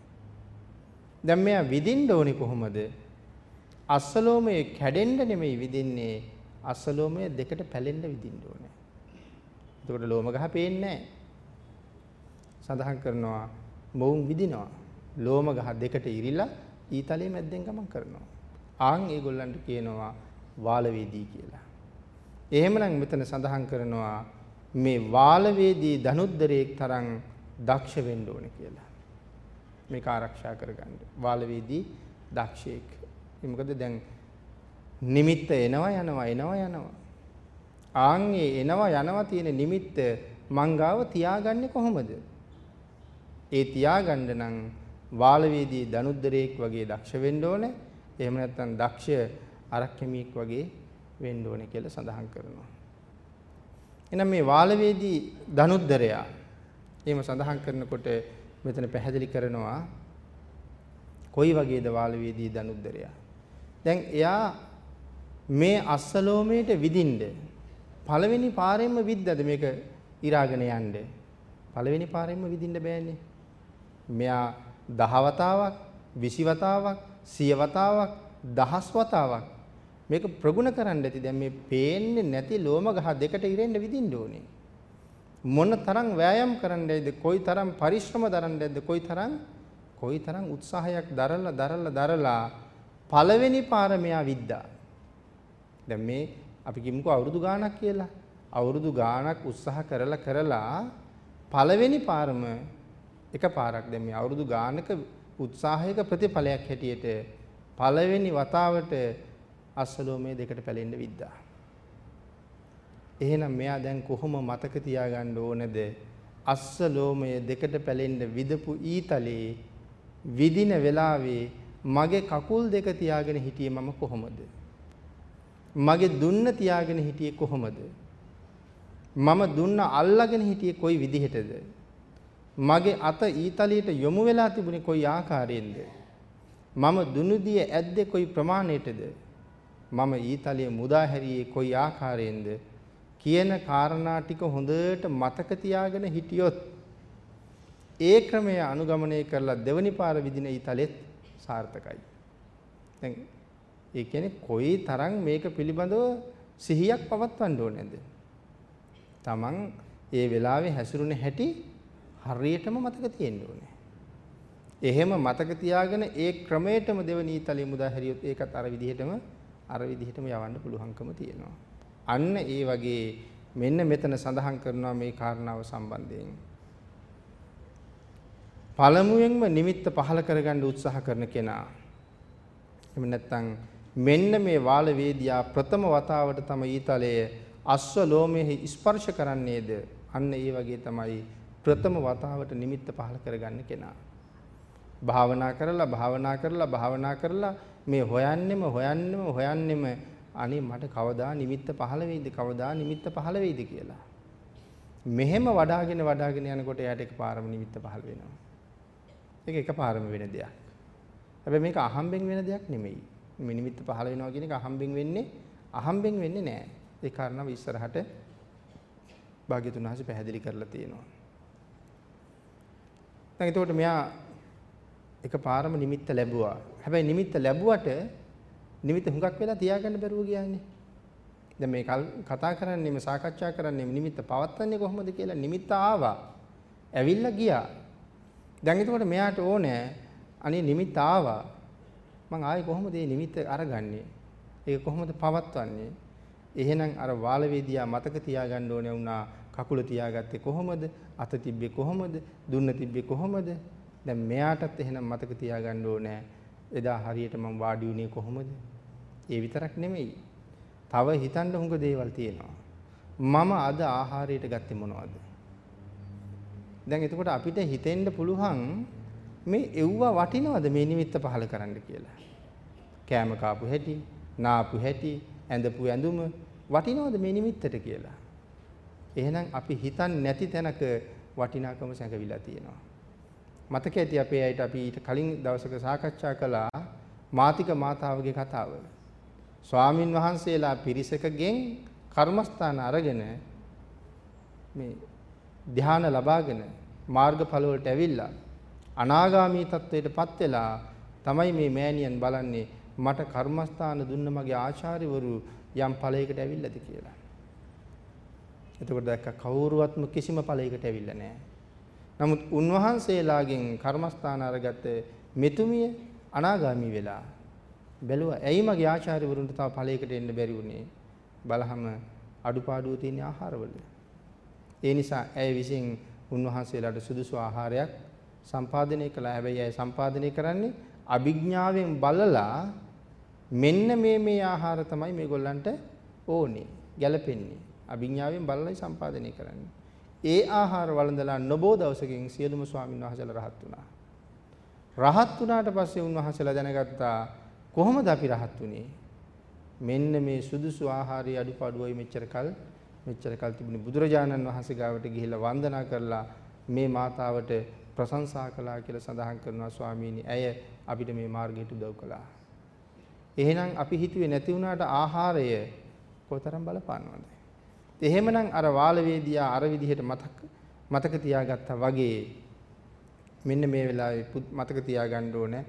දැන් මෙයා විදින්න ඕනේ කොහොමද? අස්සලෝමේ කැඩෙන්න නෙමෙයි විදින්නේ අස්සලෝමේ දෙකට පැලෙන්න විදින්න ඕනේ. එතකොට ලෝම ගහ පේන්නේ නැහැ. සඳහන් කරනවා මොවුන් විදිනවා. ලෝම ගහ දෙකට ඉරිලා ඊතලයේ මැද්දෙන් ගමන් කරනවා. ආන් ඒගොල්ලන්ට කියනවා වාලවේදී කියලා. එහෙමනම් මෙතන සඳහන් කරනවා මේ වාලවේදී ධනුද්දරයෙක් තරම් දක්ෂ වෙන්න ඕනේ කියලා. මේක ආරක්ෂා කරගන්න. වාලවේදී දක්ෂයෙක්. ඒ මොකද දැන් නිමිත්ත එනවා යනවා එනවා යනවා. ආන්ගේ එනවා යනවා තියෙන නිමිත්ත මංගාව තියාගන්නේ කොහොමද? ඒ තියාගන්න නම් වාලවේදී ධනුද්දරයෙක් වගේ දක්ෂ වෙන්න ඕනේ. එහෙම නැත්නම් දක්ෂ අරක්කෙමියෙක් වගේ වෙන්න ඕනේ කියලා සඳහන් කරනවා. එහෙනම් මේ වාලවේදී ධනුද්දරයා එහෙම සඳහන් කරනකොට මෙතන පැහැදිලි කරනවා කොයි වගේද වාලවේදී ධනුද්දරයා. දැන් එයා මේ අස්සලෝමයට විදින්න පළවෙනි පාරෙන්ම විද්දද මේක ඉරාගෙන යන්නේ. පළවෙනි පාරෙන්ම විදින්න බෑනේ. මෙයා දහවතාවක්, 20 වතාවක්, 100 වතාවක්, දහස් වතාවක් මේක ප්‍රගුණ කරන්න ඇති. දැන් මේ පේන්නේ නැති ලෝම ගහ දෙකට ඉරෙන්න විදින්න ඕනේ. මොන තරම් වෑයම් කරන්න ඇයිද? කොයි තරම් පරිශ්‍රම දරන්න ඇයිද? කොයි තරම් කොයි තරම් උත්සාහයක් දරලා දරලා දරලා පළවෙනි පාර මෙයා විද්දා. දැන් මේ අපි කිමුකෝ අවුරුදු ගාණක් කියලා. අවුරුදු ගාණක් උත්සාහ කරලා කරලා පළවෙනි පාරම එක පාරක් දැන් මේ අවුරුදු ගානක උත්සාහයක ප්‍රතිඵලයක් හැටියට පළවෙනි වතාවට අස්සලෝමේ දෙකට පැලෙන්න විද්දා. එහෙනම් මෙයා දැන් කොහොම මතක තියාගන්න ඕනද? අස්සලෝමය දෙකට පැලෙන්න විදපු ඊතලේ විදින වෙලාවේ මගේ කකුල් දෙක තියාගෙන හිටියේ මම කොහොමද? මගේ දුන්න තියාගෙන හිටියේ කොහොමද? මම දුන්න අල්ලගෙන හිටියේ කොයි විදිහටද? මගේ අත ඊතලියට යොමු වෙලා තිබුණේ කොයි ආකාරයෙන්ද? මම දුනුදිය ඇද්දේ කොයි ප්‍රමාණයටද? මම ඊතලිය මුදා හැරියේ කොයි ආකාරයෙන්ද? කියන කාරණා ටික හොඳට මතක තියාගෙන හිටියොත් ඒ ක්‍රමය අනුගමනය කරලා දෙවනි පාර විදින ඊතලෙත් සාර්ථකයි. දැන් ඒ කියන්නේ කොයි තරම් මේක පිළිබඳව සිහියක් පවත්වන්න ඕනේද? Taman ඒ වෙලාවේ හැසිරුණ හැටි හරියටම මතක තියෙන්න ඕනේ. එහෙම මතක තියාගෙන ඒ ක්‍රමයටම දෙවනි ඊතලෙ මුදා හැරියොත් ඒකත් අර විදිහටම අර විදිහටම යවන්න පුළුවන්කම තියෙනවා. අන්න ඒ වගේ මෙන්න මෙතන සඳහන් කරනවා මේ කාරණාව සම්බන්ධයෙන්. පළමුවෙන්ම නිමිත්ත පහල කරගන්න උත්සාහ කරන කෙනා එහෙම නැත්නම් මෙන්න මේ වාල වේදියා ප්‍රථම වතාවට තම ඊතලයේ අස්ව ලෝමයේ ස්පර්ශ කරන්නේද අන්න ඒ වගේ තමයි ප්‍රථම වතාවට නිමිත්ත පහල කරගන්න කෙනා භාවනා කරලා භාවනා කරලා භාවනා කරලා මේ හොයන්නෙම හොයන්නෙම හොයන්නෙම අනේ මට කවදා නිමිත්ත පහළ වෙයිද කවදා නිමිත්ත පහළ වෙයිද කියලා. මෙහෙම වඩාගෙන වඩාගෙන යනකොට එයාට එකපාරම නිමිත්ත පහළ වෙනවා. ඒක එකපාරම වෙන දෙයක්. හැබැයි මේක අහම්බෙන් වෙන දෙයක් නෙමෙයි. මේ නිමිත්ත පහළ වෙනවා කියන එක අහම්බෙන් වෙන්නේ අහම්බෙන් වෙන්නේ නෑ. ඒ කාරණාව ඉස්සරහට භාග්‍යතුන් වහන්සේ පැහැදිලි කරලා තියෙනවා. දැන් එතකොට මෙයා එකපාරම නිමිත්ත ලැබුවා. හැබැයි නිමිත්ත ලැබුවට නිමිත්ත හුඟක් වෙලා තියාගන්න බැරුව ගියානේ. දැන් මේ කතා කරන්නේ මේ සාකච්ඡා කරන්නේ නිමිත්ත පවත්වන්නේ කොහොමද කියලා නිමිත්ත ආවා. ඇවිල්ලා ගියා. දැන් එතකොට මෙයාට ඕනේ අනේ නිමිත්ත ආවා. මං ආයේ කොහොමද මේ නිමිත්ත අරගන්නේ? ඒක කොහොමද පවත්වන්නේ? එහෙනම් අර වාලවේදියා මතක තියාගන්න ඕනේ වුණා කකුල තියාගත්තේ කොහොමද? අත තිබ්බේ කොහොමද? දුන්න තිබ්බේ කොහොමද? දැන් මෙයාටත් එහෙනම් මතක තියාගන්න ඕනේ එදා හරියට මම වාඩි වුණේ කොහොමද? ඒ විතරක් නෙමෙයි. තව හිතන්න හුඟ දේවල් තියෙනවා. මම අද ආහාරයට ගත්තේ මොනවද? දැන් එතකොට අපිට හිතෙන්න පුළුවන් මේ එව්ව වටිනවද මේ නිමිත්ත පහල කරන්න කියලා. කෑම කාපු හැටි, නාපු හැටි, ඇඳපු ඇඳුම වටිනවද මේ නිමිත්තට කියලා. එහෙනම් අපි හිතන්නේ නැති තැනක වටිනාකම සැඟවිලා තියෙනවා. මතක ඇති අපේ අයට අපි ඊට කලින් දවසක සාකච්ඡා කළා මාතික මාතාවගේ කතාව. ස්වාමින් වහන්සේලා පිරිසකගෙන් කර්මස්ථාන අරගෙන මේ ධ්‍යාන ලබාගෙන මාර්ගඵල වලට ඇවිල්ලා අනාගාමී තත්වයටපත් වෙලා තමයි මේ මෑණියන් බලන්නේ මට කර්මස්ථාන දුන්න මගේ ආචාර්යවරු යම් ඵලයකට ඇවිල්ලාද කියලා. එතකොට දැක්ක කවුරුවත්ම කිසිම ඵලයකට ඇවිල්ලා නැහැ. නමුත් උන්වහන්සේලාගෙන් කර්මස්ථාන අරගත්ත මෙතුමිය අනාගාමී වෙලා. බැලුවා ඇයි මගේ ආචාර්යවරුන්ට තව ඵලයකට එන්න බැරි වුනේ? බලහම අඩුපාඩුව තියෙන ආහාරවල. ඒ නිසා ඇය විසින් උන්වහන්සේලාට සුදුසු ආහාරයක් සම්පාදනය කළා. හැබැයි ඇය සම්පාදනය කරන්නේ අභිඥාවෙන් බලලා මෙන්න මේ මේ ආහාර තමයි මේගොල්ලන්ට ඕනේ ගැලපෙන්නේ අභිඥාවෙන් බලලායි සම්පාදනය කරන්නේ. ඒ ආහාර වළඳලා නොබෝ දවසකින් සියලුම ස්වාමීන් වහන්සේලා රහත් වුණා. රහත් වුණාට පස්සේ උන්වහන්සේලා දැනගත්තා කොහොමද අපි රහත් වුනේ? මෙන්න මේ සුදුසු ආහාරයේ අඩුපාඩුවයි මෙච්චර කල් මෙච්චර කල් තිබුණේ බුදුරජාණන් වහන්සේ ගාවට ගිහිල්ලා වන්දනා කරලා මේ මාතාවට ප්‍රශංසා කළා කියලා සඳහන් කරනවා ස්වාමීනි. ඇය අපිට මේ මාර්ගයට උදව් කළා. එහෙනම් අපි හිතුවේ නැති වුණාට ආහාරය කොතරම් බලපානවද? එහෙමනම් අර වාලවේදියා අර විදිහට මතක මතක තියාගත්තා වගේ මෙන්න මේ වෙලාවේ මතක තියාගන්න ඕනේ.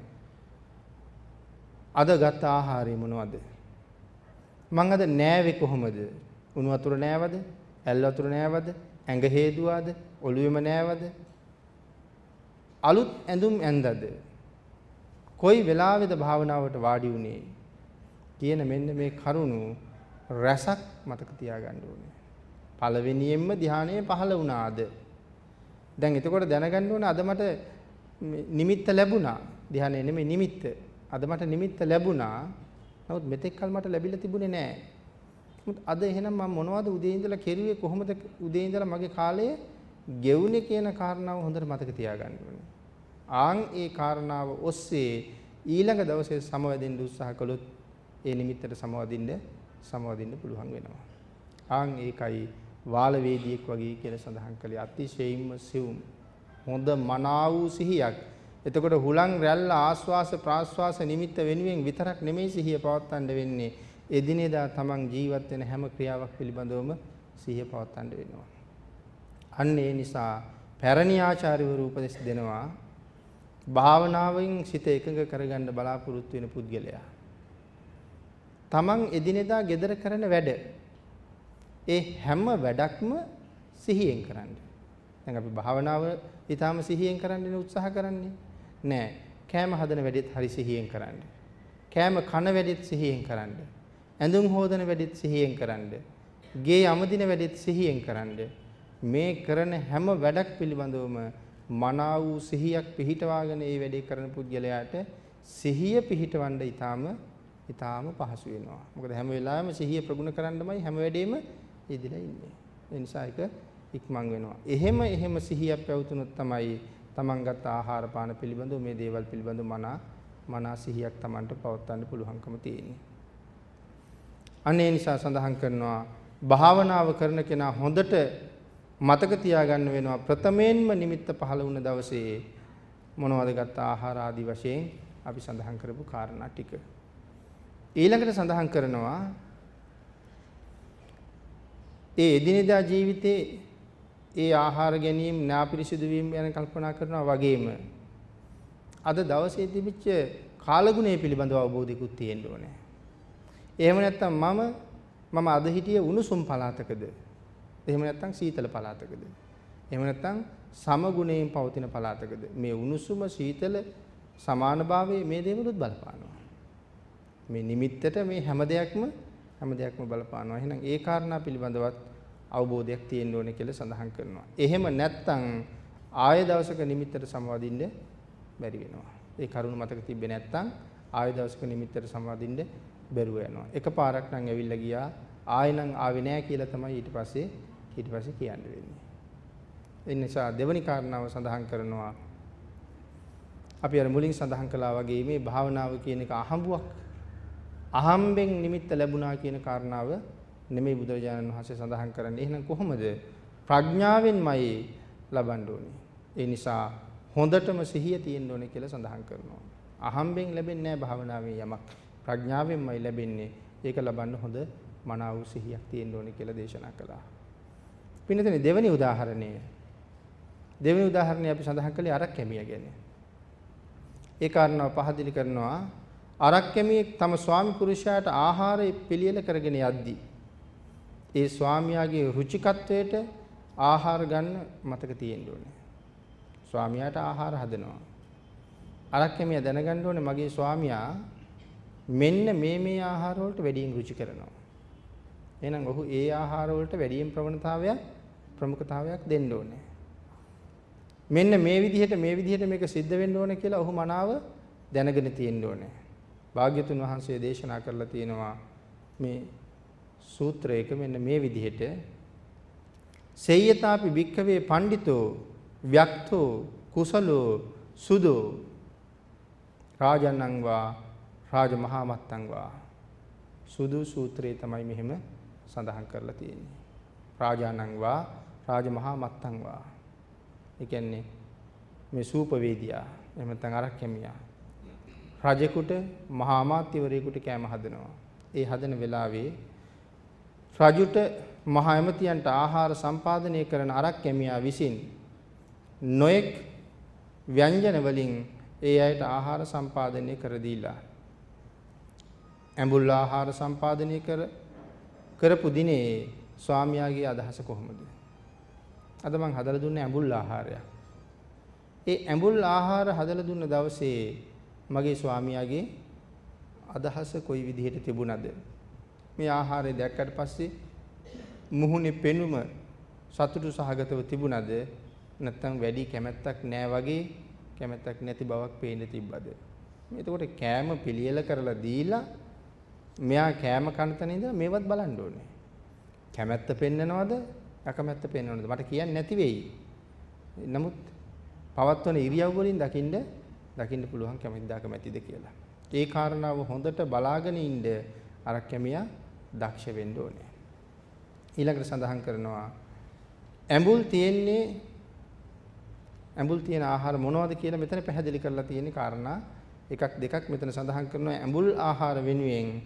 අද ගත්ත ආහාරය මොනවද? මං අද නෑවේ කොහොමද? උණු වතුර නෑවද? ඇල් වතුර නෑවද? ඇඟ හේදුවාද? ඔළුවෙම නෑවද? අලුත් ඇඳුම් ඇඳද? කොයි වෙලාවෙද භාවනාවට වාඩි වුනේ? කියන මෙන්න මේ කරුණු රසක් මතක තියාගන්න ඕනේ. පළවෙනියෙන්ම ධානය පහළ වුණාද? දැන් එතකොට දැනගන්න ඕනේ අද මට නිමිත්ත ලැබුණා. ධානය නෙමෙයි නිමිත්ත. අද මට නිමිත්ත ලැබුණා. නමුත් මෙතෙක් කල මට ලැබිලා තිබුණේ නැහැ. නමුත් අද එහෙනම් මම මොනවද උදේ ඉඳලා කෙරුවේ කොහොමද උදේ ඉඳලා මගේ කාලය ගෙවුනේ කියන කාරණාව හොඳට මතක තියාගන්න ඕනේ. ආන් ඒ කාරණාව ඔස්සේ ඊළඟ දවසේ සමවැදෙන්න උත්සාහ කළොත් ඒ නිමිත්තට සමවදින්න සමවදින්න පුළුවන් වෙනවා. ආන් ඒකයි වාල වේදියෙක් වගේ කියලා සඳහන් කළේ අතිශයින්ම සිවුම් හොඳ මනා වූ සිහියක්. එතකොට හුලං රැල්ල ආස්වාස ප්‍රාස්වාස නිමිත්ත වෙනුවෙන් විතරක් නෙමෙයි සිහිය පවත්වන්න වෙන්නේ. එදිනෙදා තමන් ජීවත් වෙන හැම ක්‍රියාවක් පිළිබඳවම සිහිය පවත්වන්න වෙනවා. අන්න ඒ නිසා පැරණි ආචාර්යවරු උපදෙස් දෙනවා භාවනාවෙන් සිත එකඟ කරගන්න බලාපොරොත්තු වෙන පුද්ගලයා. තමන් එදිනෙදා gedara කරන වැඩ ඒ හැම වැඩක්ම සිහියෙන් කරන්න. දැන් අපි භාවනාව ඊටාම සිහියෙන් කරන්න උත්සාහ කරන්නේ නෑ. කෑම හදන වැඩෙත් හරි සිහියෙන් කරන්න. කෑම කන වැඩෙත් සිහියෙන් කරන්න. ඇඳුම් හොදන වැඩෙත් සිහියෙන් කරන්න. ගේ යමදින වැඩෙත් සිහියෙන් කරන්න. මේ කරන හැම වැඩක් පිළිබඳවම මනා වූ සිහියක් පිහිටවාගෙන ඒ වැඩේ කරන පුද්ගලයාට සිහිය පිහිටවන්න ඊටාම ඊටාම පහසු වෙනවා. මොකද හැම වෙලාවෙම සිහිය ප්‍රගුණ කරන්නමයි හැම වෙලේම යෙදিলা ඉන්නේ. ඒ නිසා ඒක ඉක්මන් වෙනවා. එහෙම එහෙම සිහියක් පැවතුනොත් තමයි තමන් ගත්ත ආහාර පාන පිළිබඳව මේ දේවල් පිළිබඳව මනා මනා සිහියක් Tamanට පවත්වන්න පුළුවන්කම තියෙන්නේ. අනේ නිසා සඳහන් කරනවා භාවනාව කරන කෙනා හොඳට මතක තියාගන්න වෙනවා ප්‍රථමයෙන්ම නිමිත්ත පහළ වුණ දවසේ මොනවද ගත්ත ආහාර ආදී වශයෙන් අපි සඳහන් කරපු කාරණා ටික. ඊළඟට සඳහන් කරනවා ඒ එදිනෙදා ජීවිතේ ඒ ආහාර ගැනීම නාපිරිසිදු වීම ගැන කල්පනා කරනවා වගේම අද දවසේ තිබිච්ච කාලගුණය පිළිබඳව අවබෝධිකුත් තියෙන්න ඕනේ. එහෙම නැත්නම් මම මම අද හිටියේ උණුසුම් පළාතකද? එහෙම නැත්නම් සීතල පළාතකද? එහෙම නැත්නම් සමගුණයෙන් පවතින පළාතකද? මේ උණුසුම සීතල සමානභාවයේ මේ දේවලුත් බලපානවා. මේ නිමිත්තට මේ හැම දෙයක්ම හැම දෙයක්ම බලපානවා. එහෙනම් ඒ කාරණා පිළිබඳවත් අවබෝධයක් තියෙන්න ඕනේ කියලා සඳහන් කරනවා. එහෙම නැත්නම් ආය දවසක නිමිත්තට සමවදින්න බැරි වෙනවා. ඒ කරුණ මතක තිබ්බේ නැත්නම් ආය දවසක නිමිත්තට සමවදින්න බැරුව යනවා. එකපාරක් නම් ඇවිල්ලා ගියා ආය නම් ආවේ නැහැ කියලා තමයි ඊට පස්සේ ඊට පස්සේ කියන්න වෙන්නේ. ඒ නිසා දෙවනි කාරණාව සඳහන් කරනවා අපි අර මුලින් සඳහන් කළා වගේ මේ භාවනාව කියන එක අහඹුවක් අහම්බෙන් නිමිත්ත ලැබුණා කියන කාරණාව නෙමෙයි බුදුරජාණන් වහන්සේ සඳහන් කරන්නේ. එහෙනම් කොහොමද? ප්‍රඥාවෙන්මයි ලබන්න ඕනේ. ඒ නිසා හොඳටම සිහිය තියෙන්න ඕනේ කියලා සඳහන් කරනවා. අහම්බෙන් ලැබෙන්නේ නැහැ භාවනාවේ යමක්. ප්‍රඥාවෙන්මයි ලැබෙන්නේ. ඒක ලබන්න හොඳ මනාව සිහියක් තියෙන්න ඕනේ කියලා දේශනා කළා. පින්නතනේ දෙවෙනි උදාහරණය. දෙවෙනි උදාහරණය අපි සඳහන් කළේ අරක් කැමිය ගැන. ඒ කාරණාව පහදලි කරනවා අරක් කැමියෙක් තම ස්වාමි පුරුෂයාට ආහාරය පිළියෙල කරගෙන යද්දී ඒ ස්වාමියාගේ රුචිකත්වයට ආහාර ගන්න මතක තියෙන්න ඕනේ. ස්වාමියාට ආහාර හදනවා. අරක් කැමියා දැනගන්න ඕනේ මගේ ස්වාමියා මෙන්න මේ මේ ආහාර වලට වැඩියෙන් රුචි කරනවා. එහෙනම් ඔහු ඒ ආහාර වලට වැඩියෙන් ප්‍රවණතාවයක් ප්‍රමුඛතාවයක් දෙන්න ඕනේ. මෙන්න මේ විදිහට මේ විදිහට මේක සිද්ධ වෙන්න ඕනේ කියලා ඔහු මනාව දැනගෙන තියෙන්න ඕනේ. භාග්‍යතුන් වහන්සේ දේශනා කරලා තියෙනවා මේ සූත්‍රයක මෙන්න මේ විදිහට සේයතාපි භික්ඛවේ පණ්ඩිතෝ ව්‍යක්තෝ කුසලෝ සුදෝ රාජන්නං වා රාජමහා මත්තං වා සුදු සූත්‍රයේ තමයි මෙහෙම සඳහන් කරලා තියෙන්නේ. රාජානං වා රාජමහා මත්තං වා. ඒ කියන්නේ මේ සූපවේදියා එහෙම නැත්නම් අරක්කැමියා රජෙකුට මහා අමාත්‍යවරයෙකුට කෑම හදනවා. ඒ හදන වෙලාවේ රජුට මහා ඇමතියන්ට ආහාර සම්පාදනය කරන අරක්කැමියා විසින් නොඑක් ව්‍යංජන වලින් ඒ අයට ආහාර සම්පාදනය කර දීලා ඇඹුල් ආහාර සම්පාදනය කර කරපු දිනේ ස්වාමියාගේ අදහස කොහොමද? අද මං හදලා දුන්නේ ඇඹුල් ආහාරයක්. ඒ ඇඹුල් ආහාර හදලා දුන්න දවසේ මගේ ස්වාමියාගේ අදහස කොයි විදිහට තිබුණද? මේ ආහාරය දැක්කට පස්සේ මුහුණේ පෙනුම සතුටු සහගතව තිබුණද? නැත්නම් වැඩි කැමැත්තක් නැහැ වගේ කැමැත්තක් නැති බවක් පේන්න තිබ්බද? එතකොට කෑම පිළියෙල කරලා දීලා මෙයා කෑම කන තැන ඉඳලා මේවත් බලන්න ඕනේ. කැමැත්ත පෙන්නනවද? අකමැත්ත පෙන්නනවද? මට කියන්න නැති වෙයි. නමුත් පවත්වන ඉරියව් වලින් දකින්න දකින්න පුළුවන් කැමැතිද අකමැතිද කියලා. ඒ කාරණාව හොඳට බලාගෙන ඉන්න අර කැමියා දක්ෂ වෙන්න ඕනේ. ඊළඟට සඳහන් කරනවා ඇඹුල් තියෙන්නේ ඇඹුල් තියෙන ආහාර මොනවද කියලා මෙතන පැහැදිලි කරලා තියෙන කාරණා එකක් දෙකක් මෙතන සඳහන් කරනවා. ඇඹුල් ආහාර වෙනුවෙන්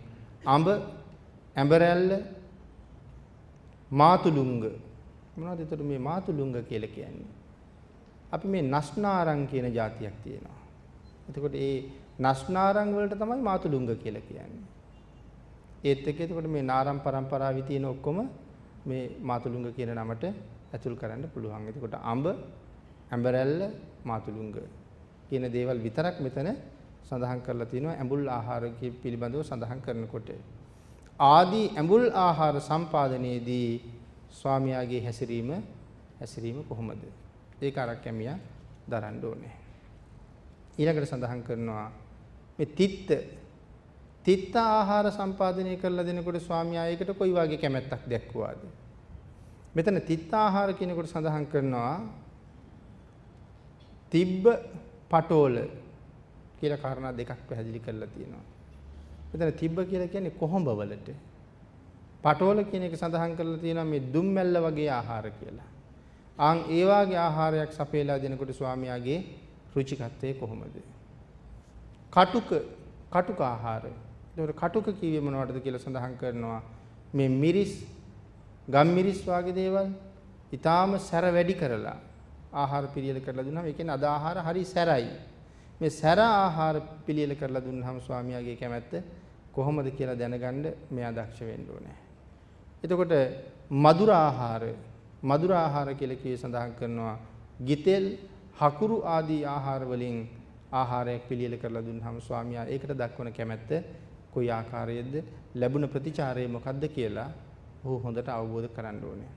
අඹ ඇඹරැල්ල මාතුලුංග. මොනවද එතකොට මේ මාතුලුංග කියලා කියන්නේ? අපි මේ නස්නාරං කියන જાතියක් තියෙනවා. එතකොට ඒ නස්නාරං වලට තමයි මාතුලුංග කියලා කියන්නේ. ඒත් එක්ක එතකොට මේ නාරම් પરම්පරාවේ තියෙන ඔක්කොම මේ මාතුලුංග කියන නමට ඇතුල් කරන්න පුළුවන්. එතකොට අඹ ඇඹරැල්ල මාතුලුංග කියන දේවල් විතරක් මෙතන සඳහන් කරලා තියෙනවා. ඇඹුල් ආහාර පිළිබඳව සඳහන් කරනකොට. ආදී ඇඹුල් ආහාර සම්පාදනයේදී ස්වාමියාගේ හැසිරීම හැසිරීම කොහොමද? ඒක අරක් කැමියා දරන්න ඕනේ. ඊළඟට සඳහන් කරනවා මේ තිත්ත තිත්ත ආහාර සම්පාදනය කරලා දෙනකොට ස්වාමියා ඒකට කොයි වගේ කැමැත්තක් දැක්වුවාද මෙතන තිත්ත ආහාර කියනකොට සඳහන් කරනවා තිබ්බ පටෝල කියලා කාරණා දෙකක් පැහැදිලි කරලා තියෙනවා. මෙතන තිබ්බ කියලා කියන්නේ කොහොඹ වලට. පටෝල කියන එක සඳහන් කරලා තියෙනවා මේ දුම්මැල්ල වගේ ආහාර කියලා. ආන් ඒ වාගේ ආහාරයක් සපයලා දෙනකොට ස්වාමියාගේ රුචිකත්වය කොහොමද? කටුක කටුක ආහාර. ඒකට කටුක කිව්වේ මොනවටද කියලා සඳහන් කරනවා. මේ මිරිස් ගම් මිරිස් වගේ දේවල් ඊටාම සැර වැඩි කරලා ආහාර පිළියෙල කරලා දුන්නාම ඒ කියන්නේ අද ආහාර හරි සැරයි. මේ සැර ආහාර පිළියෙල කරලා දුන්නාම ස්වාමියාගේ කැමැත්ත කොහොමද කියලා දැනගන්න මෙයා දක්ෂ වෙන්න ඕනේ. එතකොට මధుර ආහාර මధుර ආහාර කියලා කියේ සඳහන් කරනවා ගිතෙල් හකුරු ආදී ආහාර වලින් ආහාරයක් පිළියෙල කරලා දුන්නාම ස්වාමියා ඒකට දක්වන කැමැත්ත කොයි ආකාරයේද ලැබුණ ප්‍රතිචාරය මොකක්ද කියලා ඔහු හොඳට අවබෝධ කරගන්න ඕනේ.